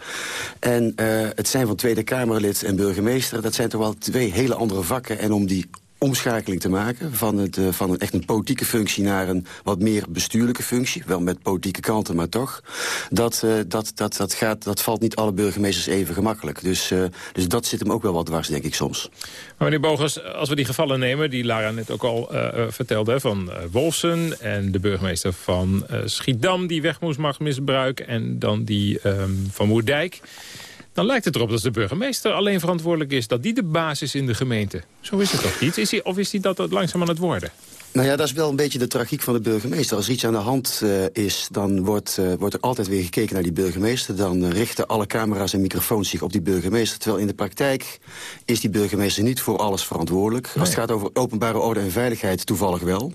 En het zijn van Tweede Kamerlid en burgemeester... dat zijn toch wel twee hele andere vakken. En om die omschakeling te maken van, het, uh, van een, echt een politieke functie naar een wat meer bestuurlijke functie. Wel met politieke kanten, maar toch. Dat, uh, dat, dat, dat, gaat, dat valt niet alle burgemeesters even gemakkelijk. Dus, uh, dus dat zit hem ook wel wat dwars, denk ik soms. Meneer Bogers, als we die gevallen nemen, die Lara net ook al vertelde... van Wolfsen en de burgemeester van Schiedam die weg moest mag misbruiken... en dan die um, van Moerdijk dan lijkt het erop dat de burgemeester alleen verantwoordelijk is... dat die de basis in de gemeente. Zo is het toch niet? Is hij, of is hij dat langzaam aan het worden? Nou ja, dat is wel een beetje de tragiek van de burgemeester. Als er iets aan de hand uh, is, dan wordt, uh, wordt er altijd weer gekeken naar die burgemeester. Dan uh, richten alle camera's en microfoons zich op die burgemeester. Terwijl in de praktijk is die burgemeester niet voor alles verantwoordelijk. Nee. Als het gaat over openbare orde en veiligheid toevallig wel.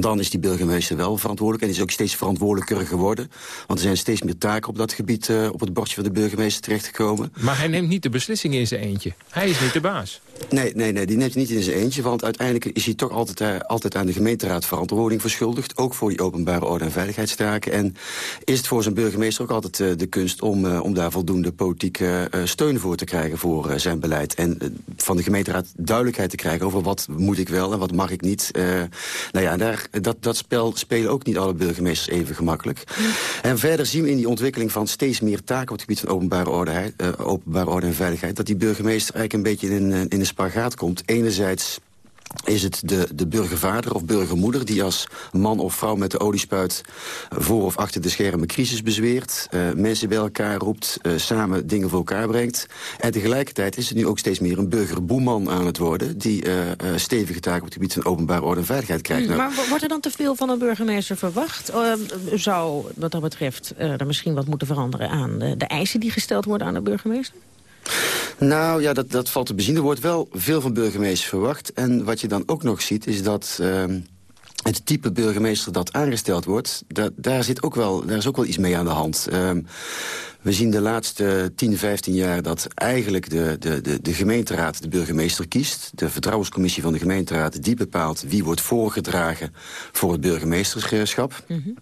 Dan is die burgemeester wel verantwoordelijk. En is ook steeds verantwoordelijker geworden. Want er zijn steeds meer taken op dat gebied uh, op het bordje van de burgemeester terechtgekomen. Maar hij neemt niet de beslissingen in zijn eentje. Hij is niet de baas. Nee, nee, nee, die neemt hij niet in zijn eentje. Want uiteindelijk is hij toch altijd, uh, altijd aan de gemeenteraad verantwoording verschuldigd. Ook voor die openbare orde en veiligheidstaken. En is het voor zijn burgemeester ook altijd uh, de kunst om, om daar voldoende politieke steun voor te krijgen voor zijn beleid. En van de gemeenteraad duidelijkheid te krijgen over wat moet ik wel en wat mag ik niet. nou ja, daar dat, dat spel spelen ook niet alle burgemeesters even gemakkelijk. En verder zien we in die ontwikkeling van steeds meer taken... op het gebied van openbare orde, openbare orde en veiligheid... dat die burgemeester eigenlijk een beetje in, in een spagaat komt. Enerzijds is het de, de burgervader of burgermoeder... die als man of vrouw met de oliespuit voor of achter de schermen crisis bezweert... Uh, mensen bij elkaar roept, uh, samen dingen voor elkaar brengt. En tegelijkertijd is het nu ook steeds meer een burgerboeman aan het worden... die uh, stevige taken op het gebied van openbare orde en veiligheid krijgt. Hmm, maar wordt er dan te veel van een burgemeester verwacht? zou wat dat betreft er misschien wat moeten veranderen aan de, de eisen die gesteld worden aan de burgemeester? Nou ja, dat, dat valt te bezien. Er wordt wel veel van burgemeesters verwacht. En wat je dan ook nog ziet is dat... Uh, het type burgemeester dat aangesteld wordt, dat, daar, zit ook wel, daar is ook wel iets mee aan de hand. Uh, we zien de laatste 10, 15 jaar dat eigenlijk de, de, de, de gemeenteraad de burgemeester kiest. De vertrouwenscommissie van de gemeenteraad die bepaalt wie wordt voorgedragen voor het burgemeesterschap. -hmm.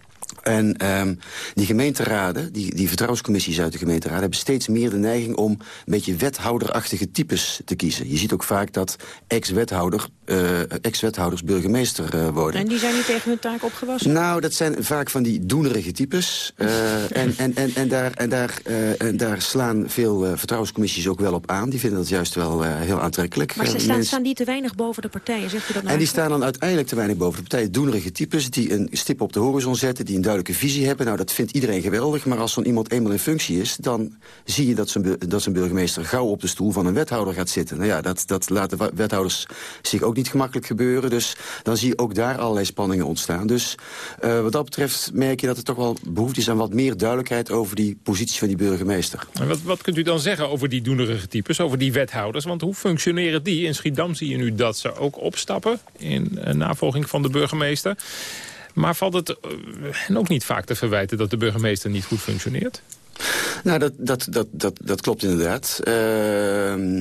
En um, die gemeenteraden, die, die vertrouwenscommissies uit de gemeenteraden... hebben steeds meer de neiging om een beetje wethouderachtige types te kiezen. Je ziet ook vaak dat ex-wethouder, uh, ex-wethouders burgemeester uh, worden. En die zijn niet tegen hun taak opgewassen? Nou, dat zijn vaak van die doenerige types. Uh, en, en, en, en, daar, en, daar, en daar slaan veel vertrouwenscommissies ook wel op aan. Die vinden dat juist wel heel aantrekkelijk. Maar ze staan, staan die te weinig boven de partijen, zegt u dat nou? En die staan dan uiteindelijk te weinig boven de partijen. Doenerige types die een stip op de horizon zetten... die een duidelijke visie hebben. Nou, dat vindt iedereen geweldig. Maar als zo'n iemand eenmaal in functie is... dan zie je dat zijn, dat zijn burgemeester gauw op de stoel van een wethouder gaat zitten. Nou ja, dat, dat laten wethouders zich ook niet gemakkelijk gebeuren. Dus dan zie je ook daar allerlei spanningen ontstaan. Dus uh, wat dat betreft merk je dat er toch wel behoefte is aan wat meer duidelijkheid... over die positie van die burgemeester. En wat, wat kunt u dan zeggen over die doenerige types, over die wethouders? Want hoe functioneren die? In Schiedam zie je nu dat ze ook opstappen... in uh, navolging van de burgemeester. Maar valt het hen ook niet vaak te verwijten dat de burgemeester niet goed functioneert? Nou, dat, dat, dat, dat, dat klopt inderdaad. Uh,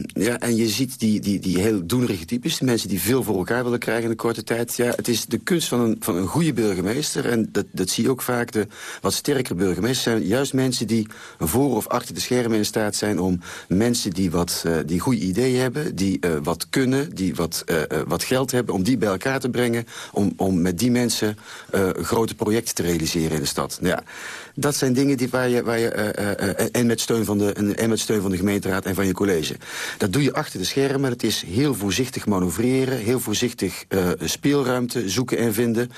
ja, en je ziet die, die, die heel doenerige types, de mensen die veel voor elkaar willen krijgen in een korte tijd. Ja, het is de kunst van een, van een goede burgemeester. En dat, dat zie je ook vaak. De wat sterkere burgemeesters zijn juist mensen die voor of achter de schermen in staat zijn om mensen die, wat, uh, die goede ideeën hebben, die uh, wat kunnen, die wat, uh, wat geld hebben, om die bij elkaar te brengen. Om, om met die mensen grote projecten te realiseren in de stad. Ja, dat zijn dingen die, waar je, waar je uh, uh, en, met steun van de, en met steun van de gemeenteraad en van je college. Dat doe je achter de schermen. Het is heel voorzichtig manoeuvreren. Heel voorzichtig speelruimte zoeken en vinden.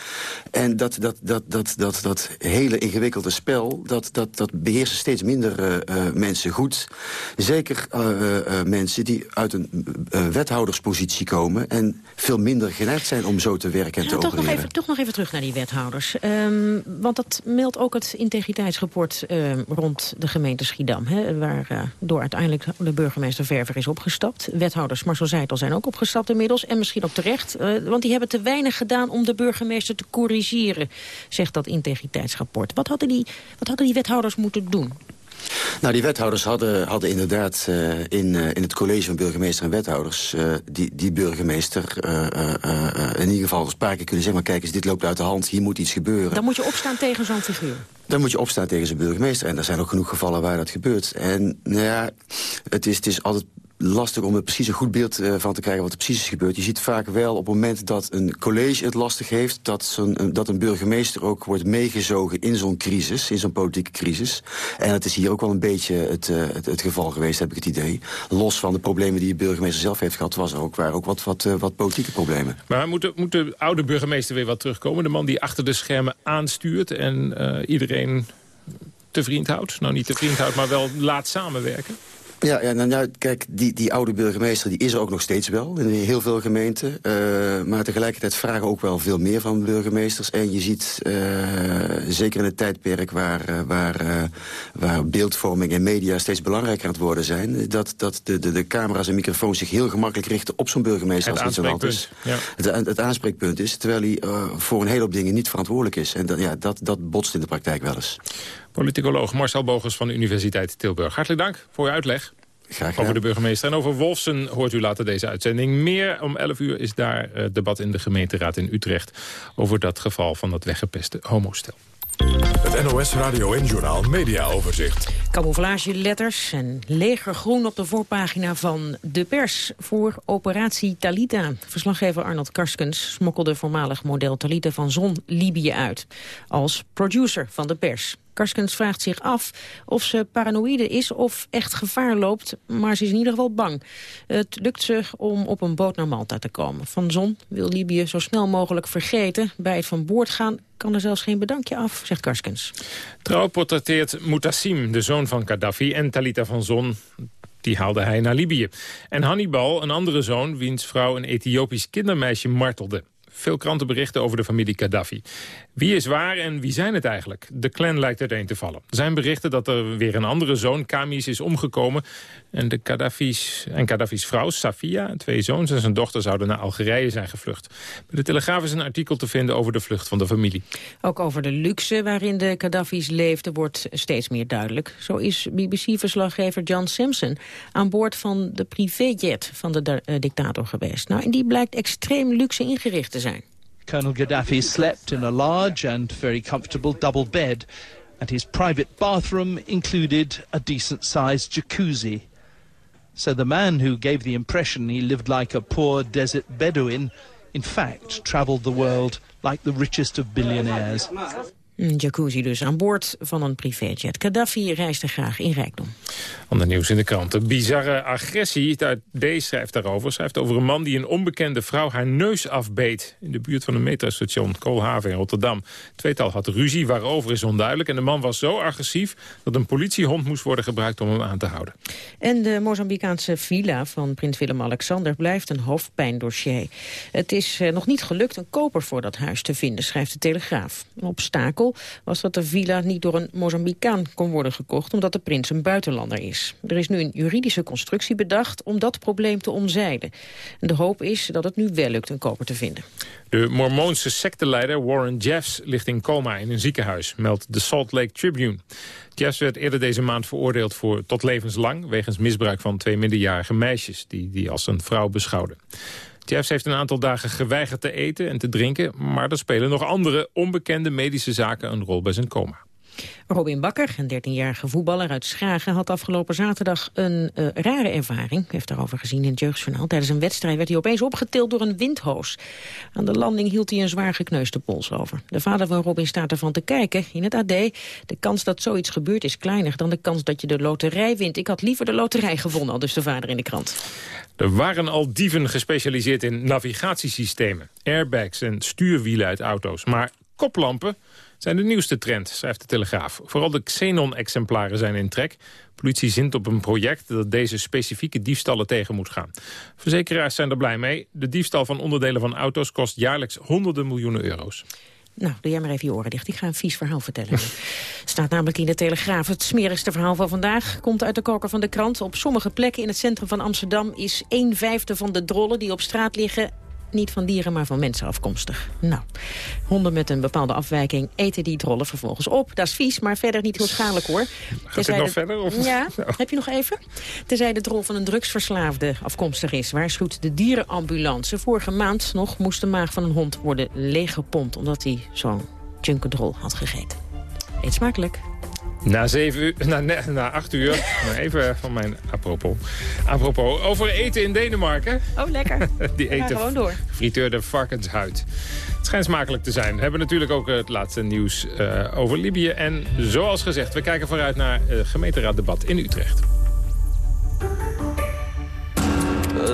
En dat, dat, dat, dat, dat, dat hele ingewikkelde spel, dat, dat, dat beheersen steeds minder mensen goed. Zeker mensen die uit een wethouderspositie komen... en veel minder geneigd zijn om zo te werken en te toch Nog even, toch nog even terug naar die wethouders. Um, want dat meldt ook het integriteitsrapport uh, rond de gemeente Schiedam. Hè, waar uh, door uiteindelijk de burgemeester Verver is opgestapt. Wethouders Marcel Zeitel zijn ook opgestapt inmiddels. En misschien ook terecht. Uh, want die hebben te weinig gedaan om de burgemeester te corrigeren. Zegt dat integriteitsrapport. Wat hadden die, wat hadden die wethouders moeten doen? Nou, die wethouders hadden, hadden inderdaad uh, in, uh, in het college van burgemeester en wethouders... Uh, die, die burgemeester in ieder geval een paar keer kunnen zeggen... maar kijk eens, dit loopt uit de hand, hier moet iets gebeuren. Dan moet je opstaan tegen zo'n figuur. Dan moet je opstaan tegen zijn burgemeester. En er zijn ook genoeg gevallen waar dat gebeurt. En nou ja, het is, het is altijd lastig om er precies een goed beeld uh, van te krijgen wat er precies is gebeurd. Je ziet vaak wel op het moment dat een college het lastig heeft... dat, een, dat een burgemeester ook wordt meegezogen in zo'n crisis, in zo'n politieke crisis. En het is hier ook wel een beetje het, uh, het, het, geval geweest, heb ik het idee. Los van de problemen die de burgemeester zelf heeft gehad... Was er ook, waren ook wat, wat, wat politieke problemen. Maar moet de, moet de oude burgemeester weer wat terugkomen? De man die achter de schermen aanstuurt en iedereen te vriend houdt? Nou, niet te vriend houdt, maar wel laat samenwerken? Ja, ja nou, nou, kijk, die, die oude burgemeester die is er ook nog steeds wel in heel veel gemeenten. Uh, maar tegelijkertijd vragen ook wel veel meer van burgemeesters. En je ziet, uh, zeker in het tijdperk waar, uh, waar, waar beeldvorming en media steeds belangrijker aan het worden zijn... dat, dat de, de, de camera's en microfoons zich heel gemakkelijk richten op zo'n burgemeester het als zo is. Ja. Het, het, aanspreekpunt is, terwijl hij voor een hele hoop dingen niet verantwoordelijk is. En dat, ja, dat, dat botst in de praktijk wel eens. Politicoloog Marcel Bogers van de Universiteit Tilburg. Hartelijk dank voor uw uitleg. Graag over de burgemeester. En over Wolfsen hoort u later deze uitzending meer. Om 11 uur is daar uh, debat in de gemeenteraad in Utrecht... over dat geval van dat weggepeste homostel. Het NOS Radio en Journaal Media Overzicht. Camouflageletters en legergroen op de voorpagina van De Pers voor operatie Talita. Verslaggever Arnold Karskens smokkelde voormalig model Talita van Zon Libië uit. Als producer van De Pers. Karskens vraagt zich af of ze paranoïde is of echt gevaar loopt, maar ze is in ieder geval bang. Het lukt ze om op een boot naar Malta te komen. Van Zon wil Libië zo snel mogelijk vergeten. Bij het van boord gaan kan er zelfs geen bedankje af, zegt Karskens. Trouw portretteert Mutassim, de zoon van Gaddafi, en Talita van Zon, die haalde hij naar Libië. En Hannibal, een andere zoon, wiens vrouw een Ethiopisch kindermeisje martelde. Veel kranten berichten over de familie Gaddafi. Wie is waar en wie zijn het eigenlijk? De clan lijkt uiteen te vallen. Er zijn berichten dat er weer een andere zoon, Kamis, is omgekomen. En, de Gaddafi's, en Gaddafi's vrouw, Safia, twee zoons en zijn dochter... zouden naar Algerije zijn gevlucht. Bij de Telegraaf is een artikel te vinden over de vlucht van de familie. Ook over de luxe waarin de Gaddafi's leefden wordt steeds meer duidelijk. Zo is BBC-verslaggever John Simpson aan boord van de privéjet van de uh, dictator geweest. Nou, en die blijkt extreem luxe ingericht te zijn. Colonel Gaddafi slept in a large and very comfortable double bed, and his private bathroom included a decent-sized jacuzzi. So the man who gave the impression he lived like a poor desert Bedouin, in fact travelled the world like the richest of billionaires. Een jacuzzi dus aan boord van een privéjet. Gaddafi reisde graag in rijkdom. Ander nieuws in de kranten. Bizarre agressie. D schrijft daarover. Schrijft over een man die een onbekende vrouw haar neus afbeet. In de buurt van een metrostation Koolhaven in Rotterdam. Tweetal had ruzie, waarover is onduidelijk. En de man was zo agressief dat een politiehond moest worden gebruikt om hem aan te houden. En de Mozambicaanse villa van prins Willem-Alexander blijft een hoofdpijndossier. Het is eh, nog niet gelukt een koper voor dat huis te vinden, schrijft de Telegraaf. Een obstakel was dat de villa niet door een Mozambicaan kon worden gekocht... omdat de prins een buitenlander is. Er is nu een juridische constructie bedacht om dat probleem te omzeilen. En de hoop is dat het nu wel lukt een koper te vinden. De mormoonse secteleider Warren Jeffs ligt in coma in een ziekenhuis, meldt de Salt Lake Tribune. Jeffs werd eerder deze maand veroordeeld voor tot levenslang... wegens misbruik van twee minderjarige meisjes die hij als een vrouw beschouwde. Jeffs heeft een aantal dagen geweigerd te eten en te drinken... maar er spelen nog andere onbekende medische zaken een rol bij zijn coma. Robin Bakker, een 13-jarige voetballer uit Schagen... had afgelopen zaterdag een uh, rare ervaring. heeft daarover gezien in het Jeugdjournaal. Tijdens een wedstrijd werd hij opeens opgetild door een windhoos. Aan de landing hield hij een zwaar gekneusde pols over. De vader van Robin staat ervan te kijken. In het AD, de kans dat zoiets gebeurt is kleiner... dan de kans dat je de loterij wint. Ik had liever de loterij gewonnen, al dus de vader in de krant. Er waren al dieven gespecialiseerd in navigatiesystemen... airbags en stuurwielen uit auto's. Maar koplampen zijn de nieuwste trend, schrijft de Telegraaf. Vooral de Xenon-exemplaren zijn in trek. Politie zint op een project dat deze specifieke diefstallen tegen moet gaan. Verzekeraars zijn er blij mee. De diefstal van onderdelen van auto's kost jaarlijks honderden miljoenen euro's. Nou, doe jij maar even je oren dicht. Ik ga een vies verhaal vertellen. staat namelijk in de Telegraaf. Het smerigste verhaal van vandaag komt uit de koker van de krant. Op sommige plekken in het centrum van Amsterdam is een vijfde van de drollen die op straat liggen niet van dieren, maar van mensen afkomstig. Nou, honden met een bepaalde afwijking eten die drollen vervolgens op. Dat is vies, maar verder niet heel schadelijk hoor. Gaat het nog verder? Of? Ja, heb je nog even? Tenzij de drol van een drugsverslaafde afkomstig is... waarschuwt de dierenambulance. Vorige maand nog moest de maag van een hond worden leeggepompt... omdat hij zo'n junkendrol had gegeten. Eet smakelijk. Na, zeven uur, na, na acht uur, maar even van mijn apropos. Apropos, over eten in Denemarken. Oh, lekker. Die eten gewoon door. friteurde varkenshuid. Het schijnt smakelijk te zijn. We hebben natuurlijk ook het laatste nieuws uh, over Libië. En zoals gezegd, we kijken vooruit naar het gemeenteraaddebat in Utrecht.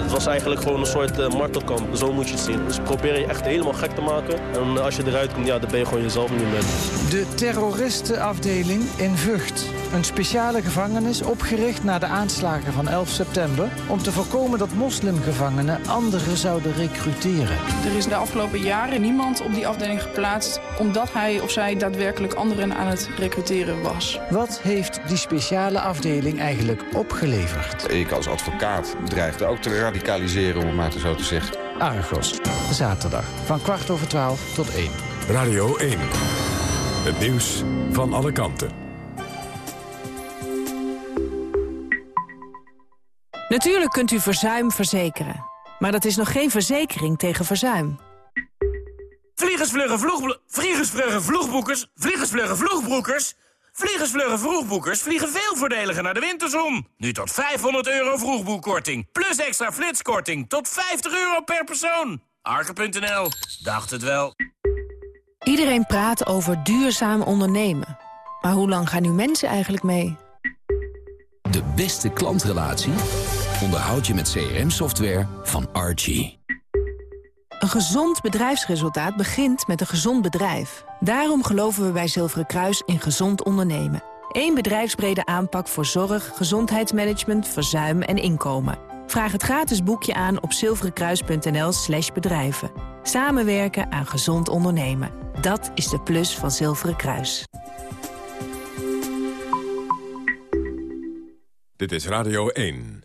het was eigenlijk gewoon een soort uh, martelkamp. Zo moet je het zien. Dus probeer je echt helemaal gek te maken. En als je eruit komt, ja, dan ben je gewoon jezelf niet meer. De terroristenafdeling in Vught. Een speciale gevangenis opgericht na de aanslagen van 11 september... om te voorkomen dat moslimgevangenen anderen zouden recruteren. Er is de afgelopen jaren niemand op die afdeling geplaatst... omdat hij of zij daadwerkelijk anderen aan het recruteren was. Wat heeft die speciale afdeling eigenlijk opgeleverd? Ik als advocaat dreigde ook te radicaliseren, om het maar zo te zeggen. Argos, zaterdag van kwart over twaalf tot één. Radio 1. Het nieuws van alle kanten. Natuurlijk kunt u verzuim verzekeren. Maar dat is nog geen verzekering tegen verzuim. Vliegersvluggen vloeg... Vliegersvluggen vloegboekers... Vliegersvluggen vloegbroekers... Vliegersvluggen vroegbroekers vliegen veel voordeliger naar de winterzon. Nu tot 500 euro vroegboekkorting. Plus extra flitskorting tot 50 euro per persoon. Arke.nl. Dacht het wel. Iedereen praat over duurzaam ondernemen. Maar hoe lang gaan nu mensen eigenlijk mee? De beste klantrelatie onderhoud je met CRM-software van Archie. Een gezond bedrijfsresultaat begint met een gezond bedrijf. Daarom geloven we bij Zilveren Kruis in gezond ondernemen. Eén bedrijfsbrede aanpak voor zorg, gezondheidsmanagement, verzuim en inkomen. Vraag het gratis boekje aan op zilverenkruis.nl slash bedrijven. Samenwerken aan gezond ondernemen. Dat is de plus van Zilveren Kruis. Dit is Radio 1.